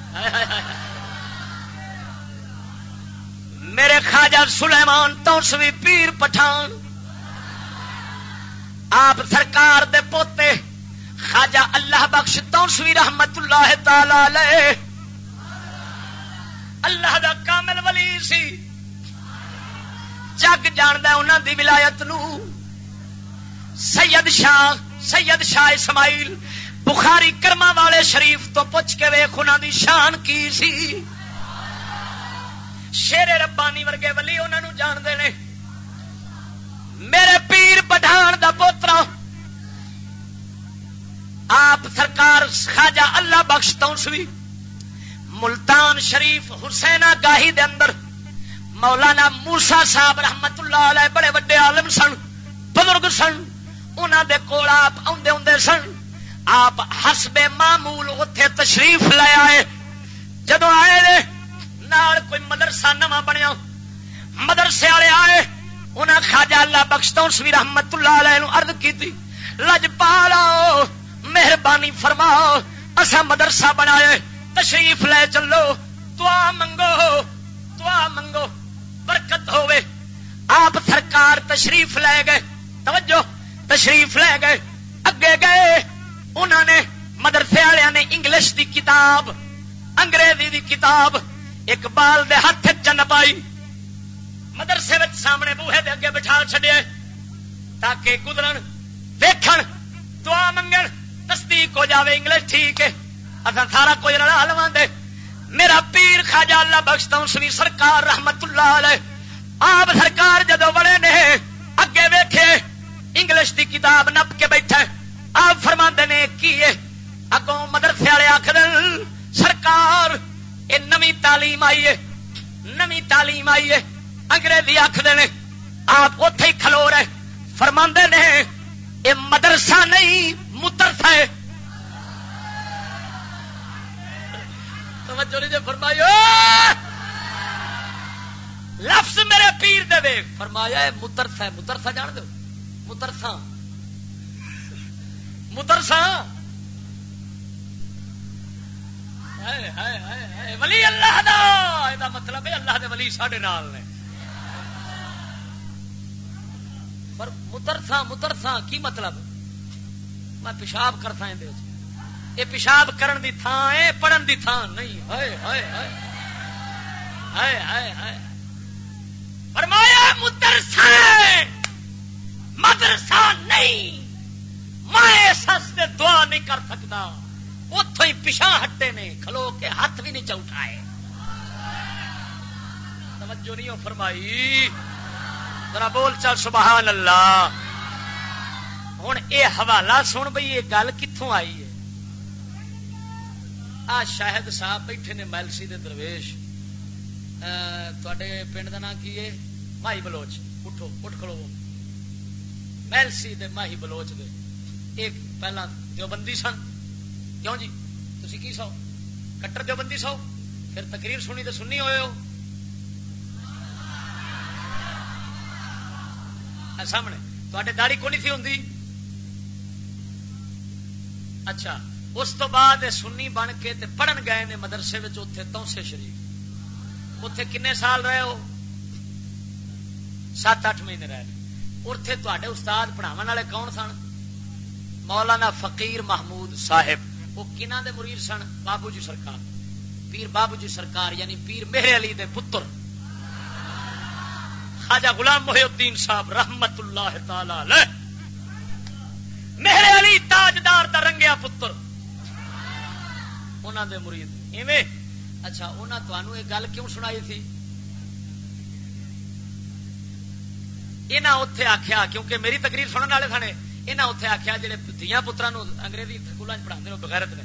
A: میرے خواجہ سلیمان توسوی پیر پٹھان، آپ سرکار دے پوتے خواجہ اللہ بخش توسوی رحمت اللہ تعالی اللہ دا کامل ولی سی۔ جگ جاند انہوں دی ولایت نو۔ سید شاہ سید شاہ اسماعیل، بخاری کرما والے شریف تو پوچھ کے ویخ انہوں دی شان کی سی۔ شیر ربانی ورگے ولی انہوں جانتے ہیں میرے پیر پٹھان دا پوترا۔ آپ سرکار خاجا اللہ بخش تو ملتان شریف حسین گاہی دے اندر۔ مولانا موسا صاحب رحمت اللہ علیہ بڑے وڈے عالم سن، بزرگ سن انہوں دے کول آپ آدھے آدھے سن۔ آپ حسب معمول اتے تشریف لے آئے۔ جدو آئے دے، نال کوئی مدرسہ نواں بنیا۔ مدرسے والے آئے انہیں خاجا اللہ بخشتوں سوی رحمت اللہ علیہ ارد کی لج پالا مہربانی فرماؤ اصا مدرسہ بنائے، تشریف لے چلو، دعا منگو دعا منگو۔ برکت ہوے آپ سرکار تشریف لے گئے۔ توجہ، تشریف لے گئے۔ اگے گئے۔ انہوں نے مدرسے والے نے انگلش دی کتاب، انگریزی دی کتاب، اقبال دے ہاتھ چن پائی مدرسے سامنے بوہے دے اگے بٹھا چڈیا تاکہ گزرن دیکھن دعا منگن، تصدیق ہو جاوے۔ انگلش ٹھیک ہے۔ اصل سارا کوئی رلا لوا دے۔ میرا پیر خاجا اللہ بخشتا سوی سرکار رحمت اللہ علیہ۔ آپ سرکار جدو بڑے نے، اگے ویکھے، انگلش دی کتاب نپ کے بیٹھے۔ آپ فرما نے، کی اگوں مدرسے والے آخر سرکار یہ نمی تعلیم آئی ہے۔ نمی تعلیم آئی ہے۔ انگریزی آخر نے، آپ اتے ہی کھلو رہے۔ فرما نے یہ مدرسہ نہیں، مدرسہ ہے۔ توجہ نہیں دے فرمائی لفظ میرے پیر دے فرمایا مدرسہ ہے مدرسہ جان دو مدرسہ مدرسا ولی اللہ دا! یہ مطلب ہے اللہ دے ولی ساڈے نال نے۔ پر مدرسا مدرسا کی مطلب؟ میں پیشاب کرتا ہوں یہ پیشاب کرن دی تھان ہے، پڑھن دی تھان نہیں۔ ہائے ہائے ہائے۔ ہائے ہائے فرمایا، مدرسہ مدرسہ نہیں۔ میں سستے دعا نہیں کر سکتا۔ اتوں ہی پچھا ہٹے نے۔ کھلو کے ہاتھ بھی نہیں چوٹائے۔ توجہ نہیں فرمائی۔ ذرا بول چل، سبحان اللہ۔ ہوں یہ حوالہ سن بھائی یہ گل کتوں آئی ہے؟ آ شاہد صاحب بیٹھے نے میلسی دے درویش۔ تے پنڈ کا نام کی ہے ماہی بلوچ۔ اٹھو، اٹھ کھلو میلسی دے ماہی بلوچ دے۔ ایک پہلا دیوبندی سن۔ کیوں جی؟ تھی کی سو؟ کٹر دیوبندی سو؟ پھر تقریر سنی تو سننی ہوئے ہو۔ سامنے۔ تے داڑی کو نہیں تھی ہوں اچھا۔ اس تو بعد سنی بن کے تے پڑھن گئے نے مدرسے اتنے توسے شریف۔ اتے کنے سال رہے ہو؟ سات اٹھ مہینے رہے۔ اتنے تے استاد پڑھاو والے کون سن؟ مولانا فقیر محمود صاحب۔ وہ کنہ دے مرید سن؟ بابو جی سرکار۔ پیر بابو جی سرکار یعنی پیر میرے علی دے پتر۔ خواجہ غلام محی الدین صاحب رحمت اللہ تعالی میرے علی تاجدار دا رنگیا پتر۔ انہوں دے مرید ایویں اچھا انہوں تمہوں یہ گل کیوں سنائی تھی یہاں اتے آخیا کیونکہ میری تقریر سننے والے سنے یہاں اتے آخیا جہے دیا پترا انگریزی سکولوں پڑھا بغیرت نے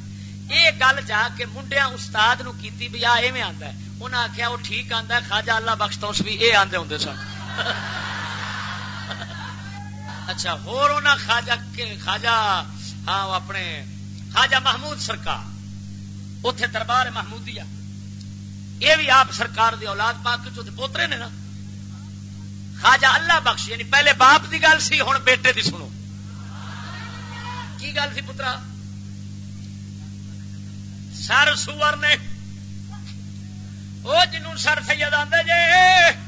A: یہ گل جا کے منڈیا استاد نو کیتی بھی آ ایویں آتا ہے انہیں آخیا وہ ٹھیک آتا ہے خاجا اللہ بخش تو بھی یہ آدھے ہوں سن اچھا ہور خاجا خاجا ہاں اپنے خاجا محمود سرکار اتے دربار محمودیا یہ بھی آپ سرکار دی اولاد پاک جو پوترے نے نا۔ خاجا اللہ بخش یعنی پہلے باپ دی گل سی ہوں بیٹے دی سنو۔ کی گل سی پترا سر سور نے۔ وہ جنوں سر سید آدھے جے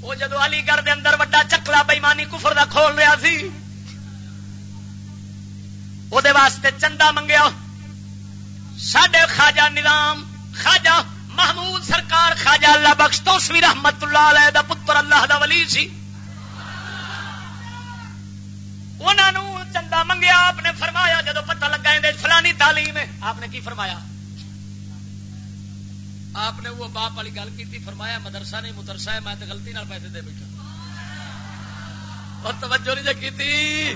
A: وہ جدو علی گڑھ اندر وڈا چکلا بےمانی کفر دا کھول رہا سی وہ واسطے چندہ منگیا۔ سڈے خاجا نظام خاجا محمود سرکار خاجا اللہ بخش تو سوی رحمت اللہ علیہ دا پتر اللہ دا ولی سی۔ انہوں چندہ منگیا، آپ نے فرمایا جدو پتہ لگا فلانی تعلیم ہے، آپ نے کی فرمایا؟ آپ نے وہ باپ والی گل کی فرمایا، مدرسہ نہیں، مدرسہ ہے، میں تو گلتی پیسے دے بیٹھا۔ اور توجہ نہیں جی کی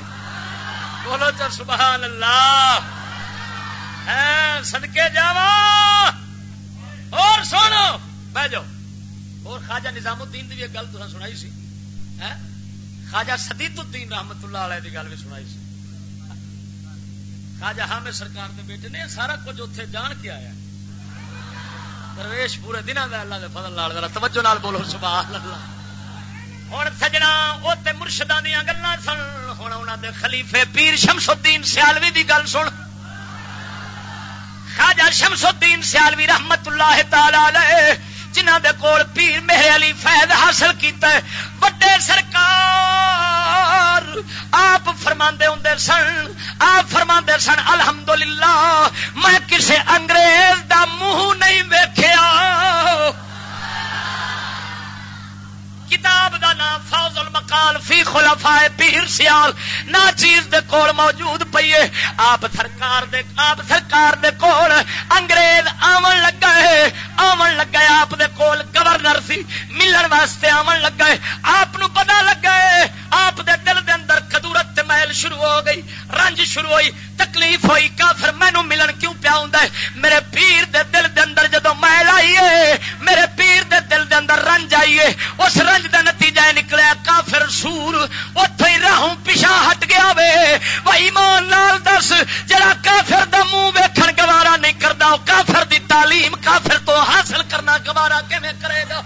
A: بولو چل سبحان اللہ۔ ہے سدکے جا اور سنو، بہ جاؤ۔ اور خواجہ نظام الدین کی گل تو سنائی سی خواجہ سدیت الدین رحمت اللہ علیہ کی گل بھی سنائی سی۔ خواجہ حامد سرکار کے بیٹے نے سارا کچھ اتنے جان کے آیا۔ پرویش پورے دنوں کا اللہ کے فضل لال توجہ نال بولو سبحان اللہ ہوں سجنا وہ مرشدہ دیا گلا سن۔ ہوں انہوں دے خلیفے پیر شمس الدین سیالوی دی گل سن۔ خواجہ شمس الدین سیالوی رحمت اللہ تعالی جنہ دے کول پیر میرے علی فیض حاصل کیتا ہے۔ بڑے سرکار، آپ فرماندے ہوندے سن، آپ فرماندے سن، الحمدللہ، میں کسے انگریز دا منہ نہیں ویکھیا۔ کتاب دا نام فوز المقال فی خلفاء پیر سیال۔ نا چیز دے کول موجود پئیے آپ سرکار دے آپ سرکار دے کول انگریز آون لگا ہے۔ آون لگا ہے آپ دے کول گورنر سی۔ ملن واسطے آون لگا ہے۔ آپ نو پتہ لگا ہے۔ آپ دے دل دے اندر کدورت محل شروع ہو گئی، رنج شروع ہوئی، تکلیف ہوئی، کافر مینو ملن کیوں پیا ہوں میرے پیر دے دل دے اندر جدو محل آئیے میرے پیر دے دل دے اندر رنج آئیے اس رنج دا نتیجہ نکلیا کافر سور اتو ہی راہوں پیچھا ہٹ گیا وے۔ بھائی مان لال دس، جڑا کافر دا منہ ویکھن گوارا نہیں کرتا کافر دی تعلیم کافر تو حاصل کرنا گوارا کیویں کرے گا؟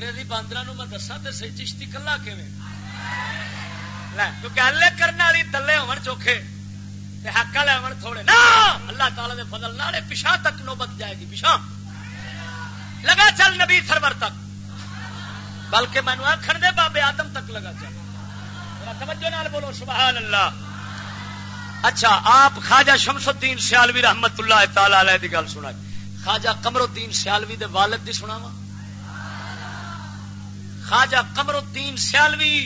A: انگریزی باندر میں دسا تو سی چشتی کلا گل کرنے والی دلے ہو چوکھے حق والے ہو تھوڑے۔ نا اللہ تعالی دے فضل نہ پچھا تک نوبت جائے گی پچھا لگا چل نبی سرور تک۔ بلکہ مینو آخر دے بابے آدم تک لگا چل۔ توجہ نال بولو، سبحان اللہ۔ اچھا آپ خواجہ شمس الدین سیالوی رحمت اللہ تعالی علیہ دی گل سنا خواجہ قمر الدین سیالوی دے والد دی سناوا خواجہ قمر الدین سیالوی،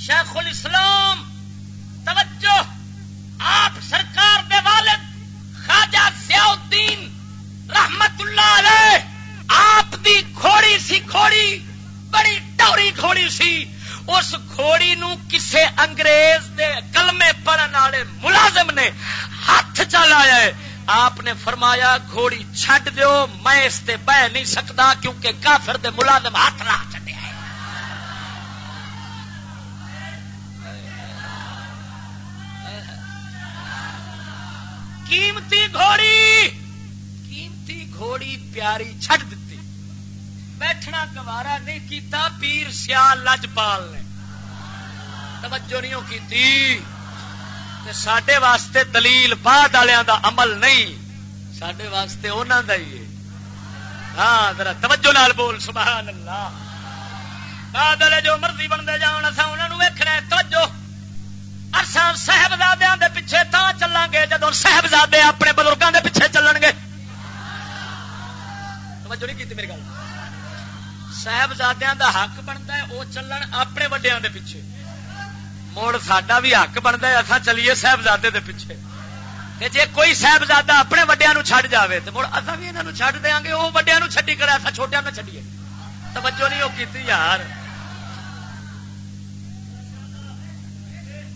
A: شیخ الاسلام، توجہ، آپ سرکار دے والد خواجہ سیاح الدین رحمت اللہ علیہ، آپ دی کھوڑی سی کھوڑی بڑی ٹوری کھوڑی سی، اس کھوڑی نو کسے انگریز دے کلمے پڑھن والے ملازم نے ہاتھ چلایا ہے۔ آپ نے فرمایا، گھوڑی چھڈ دیو، میں اس تے بہ نہیں سکتا کیونکہ کافر دے ملازم ہاتھ لا چڈیا۔ قیمتی گھوڑی قیمتی گھوڑی پیاری چھٹ دیتی بیٹھنا گوارا نہیں کیتا، پیر سیال لجپال نے۔ توجہ نہیں کی سڈے واسطے دلیل بعد والوں دا عمل نہیں سڈے واسطے انہوں دا ہی ہے۔ ہاں ذرا توجہ نال بول سبحان اللہ بعد والے جو مرضی بنتے جان اصا انہوں ویکنا توجہ۔ ارسا تو صاحبزادے اپنے بزرگوں کے پیچھے چلن گے توجہ نہیں کی میری گل صاحبزادیاں دا حق بنتا ہے وہ چلن اپنے وڈیا دے پیچھے مڑ ساڈا بھی حق بنتا ہے اصا چلیے صاحبزادے دے پیچھے جی کوئی صاحبزادہ اپنے وڈیا چڈ جائے تو مڑ اصا بھی یہاں چڈ دیا گے وہ وڈیا چڈی کرے اصا چھوٹیا میں چڈیے توجہ نہیں وہ کی یار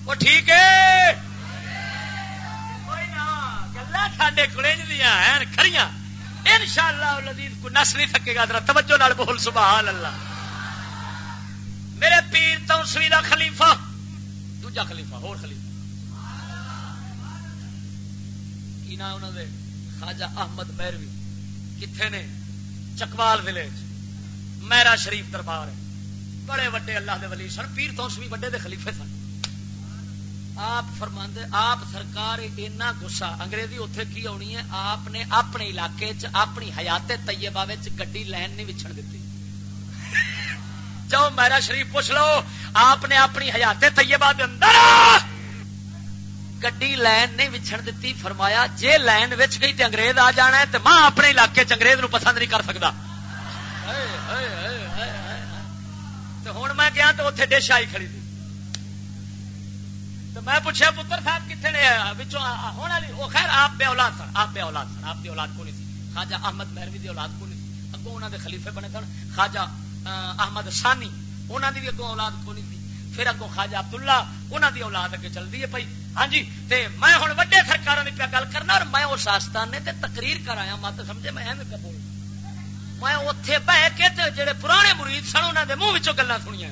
A: وہ ٹھیک ہے گلا سڈے کلج جی دیا کھڑی ان شاء اللہ لذیذ کو نس نہیں تھکے گا توجہ نال بول سبحان اللہ میرے پیر تو سویلا خلیفہ۔ دوجا خلیفہ ہو خلیفہ۔ کی نا انہوں نے خواجہ احمد میروی کتنے نے؟ چکوال ولیج۔ میرا شریف دربار ہے۔ بڑے وڈے اللہ دے ولی سن، پیر تو سوی وڈے دے خلیفے سن۔ آپ فرما آپ سرکار اینا گسا انگریزی اتے کی آنی ہے؟ آپ نے اپنے علاقے چ اپنی حیات طیبہ گڈی لین نہیں وچھن دیتی جاؤ میرا شریف پوچھ لو آپ نے اپنی حیات طیبہ دے اندر گڈی لین نہیں وچھن دیتی فرمایا جے لین وچ گئی تے انگریز آ جانا ہے تے ماں اپنے علاقے چ انگریز نو پسند نہیں کر سکتا ہوں میں گیا تو اتنے ڈش آئی کھڑی تو میں پوچھا پتر صاحب کتنے نے؟ ہونے والی وہ خیر آپ بے اولاد سن، آپ بے اولاد سن، آپ کی اولاد کو نہیں تھی خواجہ احمد مہروی دی اولاد کو نہیں تھی اگوں انہوں دے خلیفے بنے سن، خواجہ احمد سانی انہوں دی بھی اگوں اولاد کو نہیں تھی پھر اگوں خواجہ عبداللہ انہوں دی اولاد اگے چلتی ہے پی ہاں جی تے میں ہوں وڈے سرکار پہ گل کرنا اور میں اس آستانے تے تقریر کرایا مت سمجھے میں ایویں پہ بول میں اتے بہ کے جڑے پرانے مرید سن انہوں دے منہ گلا سنیا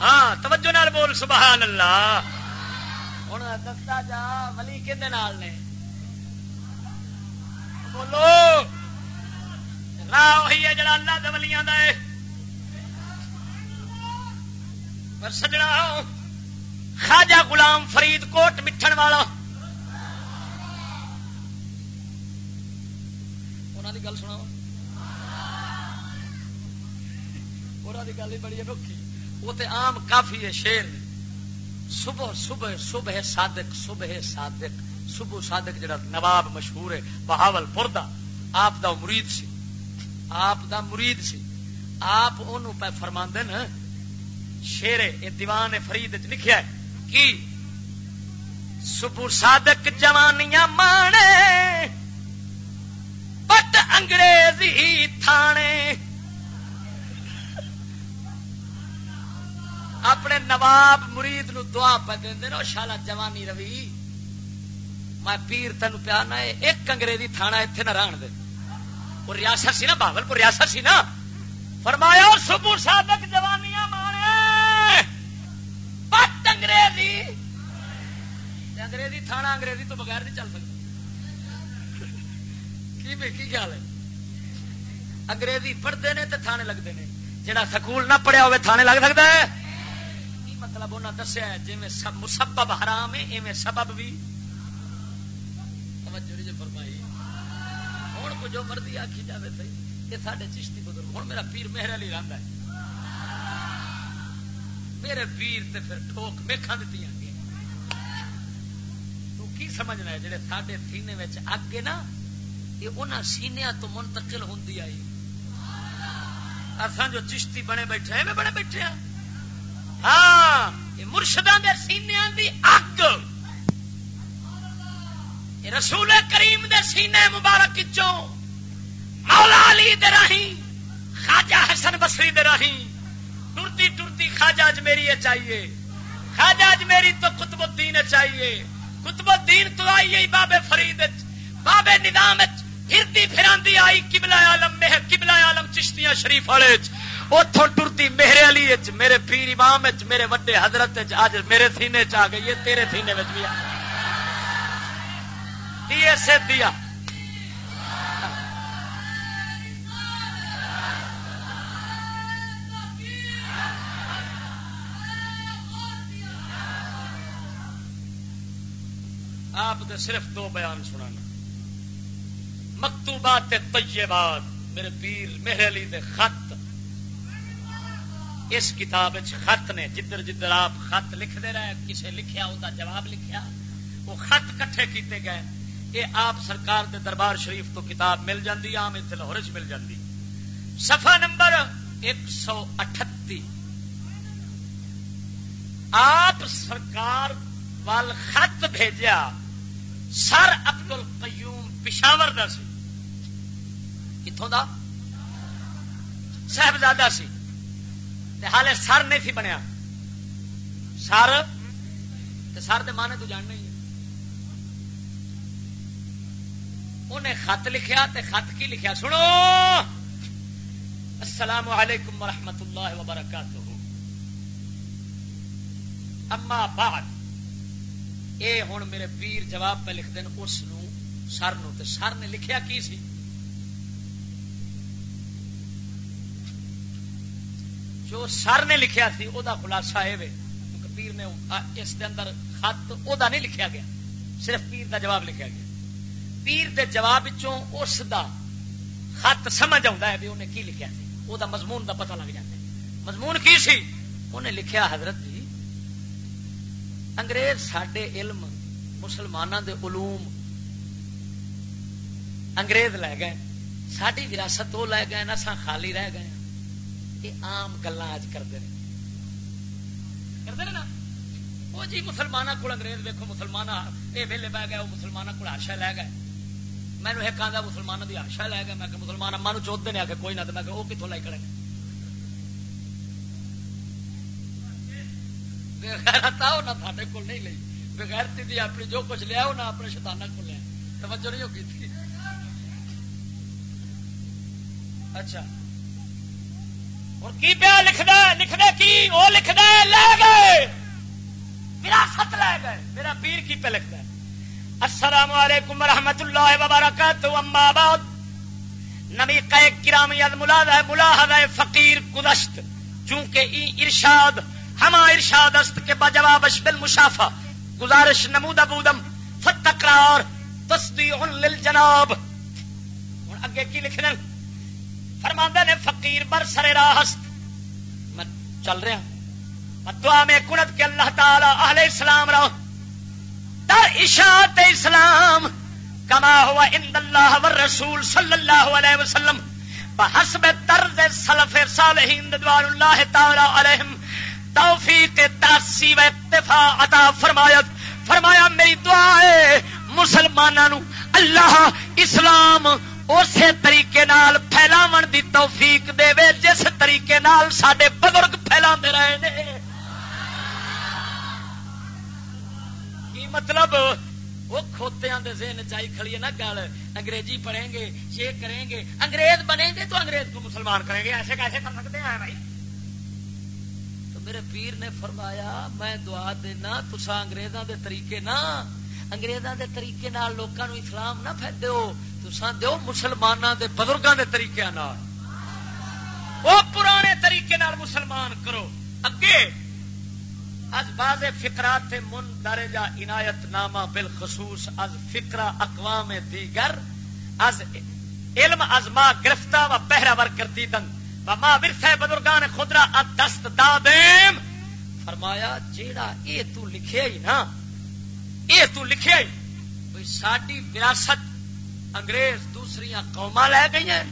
A: ہاں توجہ نال بول، سبحان اللہ۔ ہوں، دستا جا، ولی کہ بولو۔ راہ وہی ہے جڑا اللہ دے ہے۔ پر سجنا خواجہ غلام فرید کوٹ مٹھن والا۔ انہوں کی گل سنا گل ہی بڑی انوکھی وہ تو آم کافی ہے شیر۔ صبح صبح صبح صادق صبح صادق۔ صبح صادق جڑا نواب مشہور ہے، بہاول پور دا آپ دا مرید سی۔ آپ دا مرید سی۔ آپ انہوں پہ فرما نا شیرے یہ دیوان فرید چ لکھا ہے۔ کی؟ صبح صادق جوانیاں مانے پٹ انگریزی تھانے۔ اپنے نواب مرید نو دعا پہ دے شالا جوانی روی۔ میں پیر تین پیارنا ایک انگریزی تھانا اتنے نہ رہن دے۔ وہ ریاست سی نا باول پور ریاست سی نا۔ فرمایا سبو سابق جوانیاں مانے۔ پت انگریزی۔ انگریزی تھانا انگریزی تو بغیر نہیں چل سکتا۔ کی کی خیال ہے؟ انگریزی پڑھتے ہیں تو تھانے لگتے ہیں جہاں سکول نہ پڑھیا ہوئے تھانے لگ سکتا ہے۔ مطلب انہیں دسیا ہے جی مسبب حرام ہے، ایویں سبب بھی۔ جی فرمائی۔ ہوں کو جو مرضی آخی جائے سی یہ سارے چشتی بزرگ۔ ہوں میرا پیر مہر علی رنگ ہے۔ میرے پیر تے پھر ٹھوک میکھا دیتی تو کی سمجھنا ہے، جڑے سارے سینے میں اگ نا، یہ انہوں سینیا تو منتقل ہوں آئی۔ اصل جو چشتی بنے بیٹھے ہیں بنے بیٹھے ہیں۔ ہاں مرشداں دے سینیاں دی اگ۔ رسول کریم دے سینے مبارک چوں مولا علی دے راہی، خواجہ حسن بسری دے راہی۔ ٹرتی ٹرتی، خواجہ اج میری چاہیے۔ خواجہ اج میری تو قطب الدین چاہیے۔ قطب الدین تو آئی بابے فرید بابے نظام پھرتی پھراندی آئی قبلہ عالم میں قبلہ عالم چشتیاں شریف والے اتوں ٹرتی میرے علی میرے پیر امام میرے وڈے حضرت اج میرے سینے چ آ گئی ہے، تیرے سینے میں بھی سے دیا آپ صرف دو بیان سنانا۔ مکتوبات طیبات، میرے پیر میرے علی دے خط۔ اس کتاب خط نے، جدھر جدھر آپ خط لکھتے رہے، کسے لکھیا ان جواب لکھیا، وہ خط کٹھے کیتے گئے۔ یہ آپ سرکار دے دربار شریف تو کتاب مل جاتی آم اتنے لاہور چ مل جاتی سفا نمبر ایک سو اٹھتی آپ سرکار وال خط بھیجا سر ابدل قیوم پشاور دا سی۔ کتوں دا؟ صاحبزادہ سی۔ حالے سر نہیں سی بنیا۔ سر؟ سر دے مانے تو جاننا ہی انہیں خط لکھیا تے خط کی لکھیا؟ سنو۔ السلام علیکم ورحمۃ اللہ وبرکاتہ۔ اما بعد، اے ہوں میرے پیر جواب پہ لکھ دین، اس سر نو۔ تے سر نے لکھیا کی سی؟ جو سر نے لکھیا سی، او دا خلاصہ ہے پیر نے اس دے اندر خط او دا نہیں لکھیا گیا، صرف پیر دا جواب لکھیا گیا۔ پیر دے جواب اس دا خط سمجھ آتا ہے بھی انہیں کی لکھیا سی۔ او دا مضمون دا پتہ لگ جاتا ہے۔ مضمون کی سی؟ انہیں لکھیا، حضرت جی انگریز سڈے علم مسلمانوں دے علوم انگریز لے گئے ساری وراثت وہ لے گئے، نہ خالی رہ گئے۔ یہ آم گلا اج کرتے ہیں۔ کرتے نا؟ وہ جی مسلمانوں کو انگریز ویکو مسلمان یہ ویلے بہ گئے، وہ مسلمانوں کو آشا لے گئے۔ مینو ایک آدھا مسلمانوں کی آشا لے گئے۔ میں مسلمان اما چوتے ہیں آ کے کوئی نہ میں وہ کتوں لائی کھڑے بغیر نہ تھے کول نہیں لی بغیر دی اپنی جو کچھ لیا وہ نہ اپنے شتانہ کو لیا۔ توجہ نہیں ہوگی تھی؟ اچھا۔ اور کی پیا لکھنا لکھنا کی؟ وہ لکھنا لے گئے۔ وراثت لے گئے۔ میرا پیر کی پہ لکھنا السلام علیکم ورحمۃ اللہ وبرکاتہ۔ اما بعد۔ نبی قیق کرامی ملاد ہے ملاحظ ہے فقیر گزشت۔ چونکہ ای ارشاد، ہما ارشاد است کے بجواب بل مشافہ گزارش نمود ابودم فتقرار تصدیع للجناب۔ اور اگے کی لکھنا فرما نے، فقیر بر سر راہست میں چل رہا دعا میں کنت کے اللہ تعالی اہل اسلام رہو۔ در اشاعت اسلام، کما ہوا اند اللہ والرسول صلی اللہ علیہ وسلم، بحسب طرز سلف صالحین دوار اللہ تعالی علیہم، توفیق تاسی و اتفاع عطا فرمایت فرمایا، میری دعا ہے مسلمانوں اللہ اسلام اسی طریقے نال پھیلاو دی توفیق دے وے جس طریقے نال سڈے بزرگ پھیلا رہے ہیں کی مطلب؟ وہ کھوتیاں دے ذہن چاہی کھڑی ہے نا گل۔ انگریزی پڑھیں گے یہ کریں گے، انگریز بنیں گے تو انگریز کو مسلمان کریں گے۔ ایسے کیسے کر سکتے ہیں بھائی؟ تو میرے پیر نے فرمایا، میں دعا دینا تسا انگریزاں دے طریقے نہ انگریزاں دے طریقے نال لوکاں نو اسلام نہ پھیل تسا دیو مسلمانوں دے بزرگوں دے طریقے وہ پرانے طریقے نال مسلمان کرو۔ اگے از باز فکرات من درجہ عنایت نامہ بالخصوص از فکرا اقوام دیگر، از علم از ما گرفتہ و پہرا ور کر دن و ما ورثہ بزرگان خدرا دست دادیم۔ فرمایا، جیڑا اے تو لکھے ہی نا، اے تو لکھے ہی، بھئی ساڈی وراثت انگریز دوسری قوم لے گئی ہیں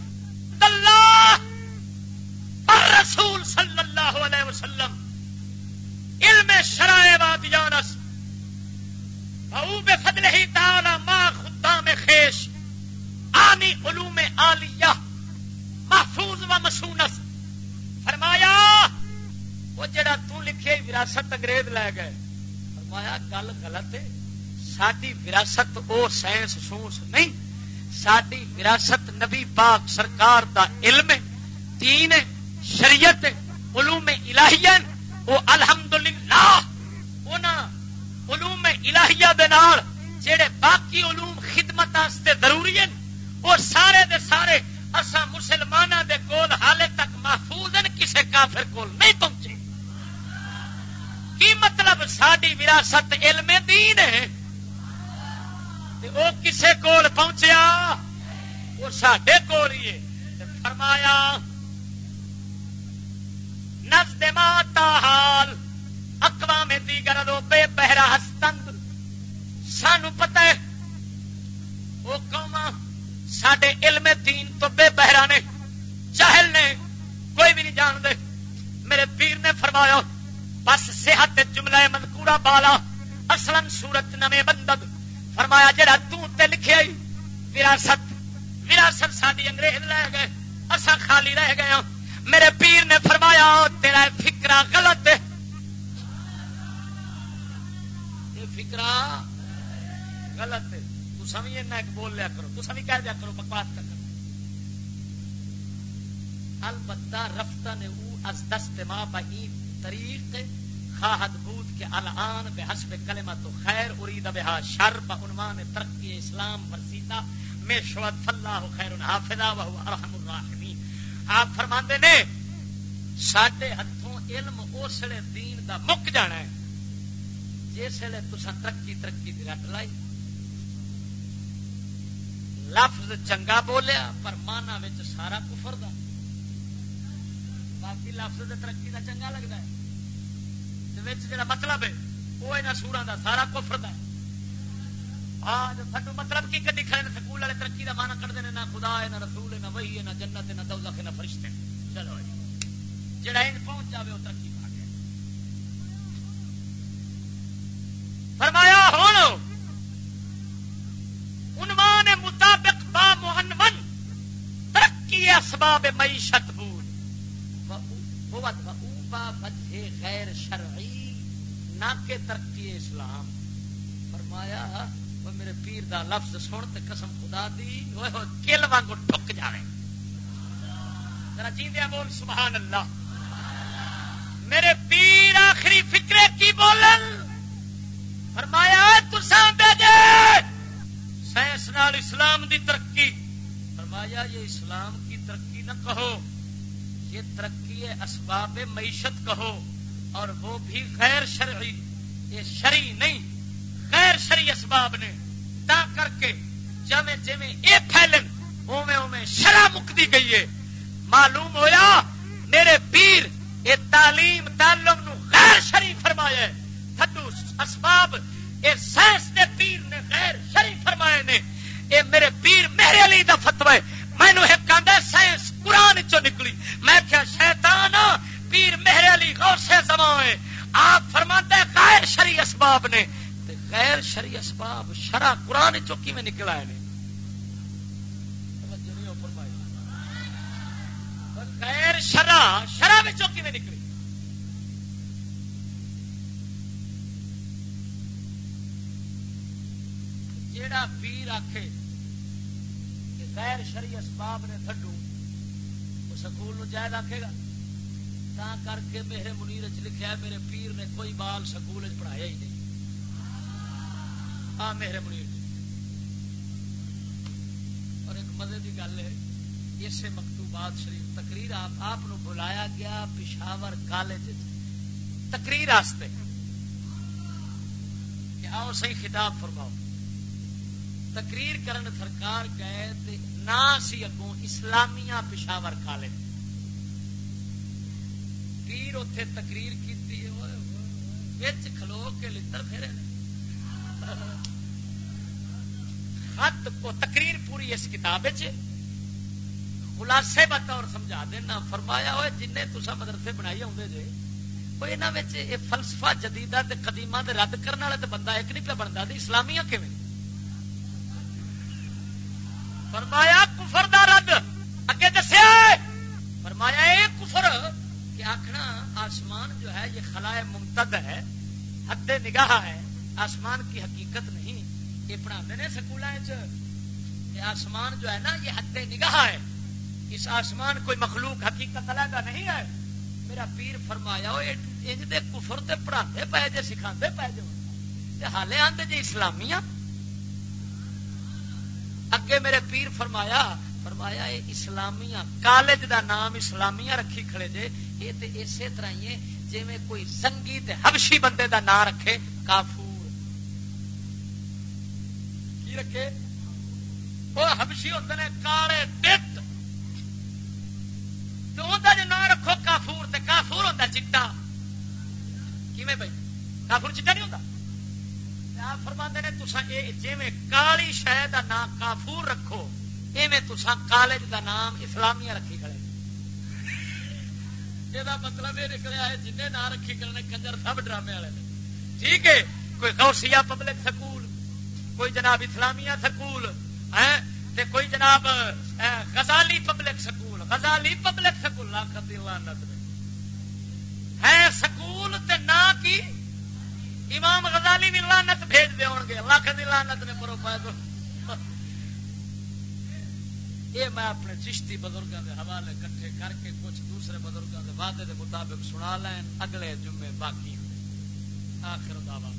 A: رسول صلی اللہ علیہ وسلم۔ علم شرائع بات جانس بے فضل ہی تعالی ما خدا میں خیش۔ آنی علوم آلیہ محفوظ و مسونس فرمایا، وہ جڑا تو لکھے وراثت انگریز لے گئے۔ فرمایا، گل غلط ہے۔ ساری وراثت او سائنس سونس نہیں۔ ساری وراثت نبی پاک سرکار دا علم دین شریعت علوم الہیہ وہ الحمدللہ علوم الہیہ دے نال جڑے باقی علوم خدمت واسطے ضروری ہیں، وہ سارے دے سارے اسا مسلمانوں دے کول حالے تک محفوظ ہیں، کسے کافر کول نہیں پہنچے۔ کی مطلب ساری وراثت علم دین ہے؟ وہ کسے کول پہنچیا؟ وہ سڈے کول ہی فرمایا نزد ماتا حال، اقوام دیگر دو بے بہرا ہستند۔ سانو پتا ہے وہ قوم سڈے علم دین تو بے بہرا نے چاہل نے، کوئی بھی نہیں جانتے۔ میرے پیر نے فرمایا، بس صحت جملہ منکورا بالا اصل سورت نمے بندد۔ فرمایا، جڑا تے لکھے وراثت وراثت ساری انگریز لے گئے اصا خالی رہ گئے ہاں. میرے پیر نے فرمایا تیرا فکرا غلط ہے. فکرا غلط ہے۔ تسا بھی ایک بول لیا کرو تسا بھی کہہ دیا کرو، بکواس کر البتہ رفتہ نے او از دست ما بہی طریق خواہد بود کے الان بے حسب کلمہ تو خیر ارید بہا شر بعنوان ترقی اسلام ورسیتا میں شوت فلاح خیر حافظہ و ارحم الراحمین۔ آپ فرماندے نے سڈے ہاتھوں علم اسلے دین دا مک جانا ہے۔ جس ویلے تسا ترقی ترقی کی رٹ لائی۔ لفظ چنگا بولیا، پر مانا سارا کفر دا۔ باقی لفظ ترقی دا چنگا لگتا ہے۔ جڑا مطلب ہے، وہ یہاں سورا دا سارا کفر دا آج سٹو مطلب کی کدی کھڑے سکول والے ترقی دا مانا کرتے ہیں نہ خدا ہے، نہ رسول ہے، نہ وہی ہے، نہ جنت ہے، نہ دوزخ ہے، نہ فرشتے چلو جی۔ جڑا ان پہنچ جائے وہ ترقی پا گیا۔ فرمایا ہوں عنوان مطابق با مہنمن ترقی اسباب معیشت نہ کہ ترقی اسلام۔ فرمایا، وہ میرے پیر دا لفظ سن تے قسم خدا دی کل وانگو ٹھک جائے ذرا جیندیا بول، سبحان اللہ۔ میرے پیر آخری فکرے کی بولن؟ فرمایا تسان دے سائنس نال اسلام دی ترقی۔ فرمایا، یہ اسلام کی ترقی نہ کہو، یہ ترقی اسباب معیشت کہو۔ اور وہ بھی غیر شرعی، یہ شرعی نہیں، غیر شرعی اسباب نے تا کر کے جمے جمے یہ پھیلن اوے اوے شرع مکتی گئی ہے۔ معلوم ہویا، میرے پیر یہ تعلیم، تعلم نو غیر شرعی فرمایا ہے۔ تھڈو اسباب یہ سائنس دے پیر نے غیر شرعی فرمائے نے۔ یہ میرے پیر، میرے علی دا فتوا ہے مینو ایک آدھا سائنس قرآن چو نکلی۔ میں کیا شیطان پیر مہر علی غور سے زمان آپ فرماتے ہیں غیر شری اسباب نے۔ غیر شری اسباب شرع قرآن چوکی میں نکلا ہے غیر شرع شرع میں چوکی میں نکلی؟ جیڑا پیر آخے غیر شری اسباب نے تھڈو، وہ سکول نو جائز آخے گا؟ تا کر کے میرے منیر چ لکھا میرے پیر نے کوئی بال سکول پڑھایا ہی نہیں۔ ہاں میرے منیر۔ اور ایک مزے کی گل ہے، اسے مکتوبات شریف تقریر آپ بلایا گیا پشاور کالج تقریر آؤ صحیح خطاب فرماؤ۔ تقریر کرن سرکار گئے نہ سی اگوں اسلامیہ پشاور کالج۔ پیر اتے تقریر کی کھلو کے لڑ پھیرے خط کو تقریر پوری اس کتاب خلاصے بطور سمجھا دینا، فرمایا ہوئے جن تسا مدرسے بنائی آدھے جی وہ یہاں یہ فلسفہ جدیدہ تے قدیمہ دے رد کرنے والے تو بندہ ایک نہیں پہ بنتا اسلامیہ کیون فرمایا کفر دا رد اگے دسیا فرمایا اے کفر کہ آخنا آسمان جو ہے یہ خلائے ممتد ہے حد نگاہ ہے، آسمان کی حقیقت نہیں۔ یہ پڑھاتے ہیں سکول آسمان جو ہے نا، یہ حد نگاہ ہے۔ اس آسمان کوئی مخلوق حقیقت علیحدہ نہیں ہے۔ میرا پیر فرمایا انج دے کفر تے پڑھاتے پے جے سکھا پے جے۔ حالے آتے جی اسلامیہ اگے میرے پیر فرمایا فرمایا اسلامیہ کالج دا نام اسلامیہ رکھی کھڑے جے۔ یہ تو اسی طرح ہی جی میں کوئی سنگی ہبشی بندے دا نام رکھے، کافور۔ کی رکھے؟ وہ ہبشی ہوتے ہیں کالے دت۔ تو جو نام رکھو کافور تے کافور ہوتا چٹا۔ کی بھائی؟ کافور چٹا نہیں ہوتا آپ فرما نے تسا جی کالی شہ کا نام کافور رکھو ایویں تسا کالج کا نام اسلامیہ رکھی یہ مطلب یہ نکلیا ہے جن نام رکھی کرنے کنجر سب ڈرامے والے ٹھیک ہے کوئی غوثیہ پبلک سکول کوئی جناب اسلامیہ سکول ہے کوئی جناب Ghazali public school Ghazali public school lakh لانت ہے سکول تے نا کی امام غزالی بھی لانت بھیج دے گے لاکھ دی لانت نے مرو پائے تو یہ میں اپنے چشتی بزرگوں کے حوالے کٹھے کر کے کچھ دوسرے بزرگوں کے وعدے کے مطابق سنا لین، اگلے جمعے باقی آخر دعوی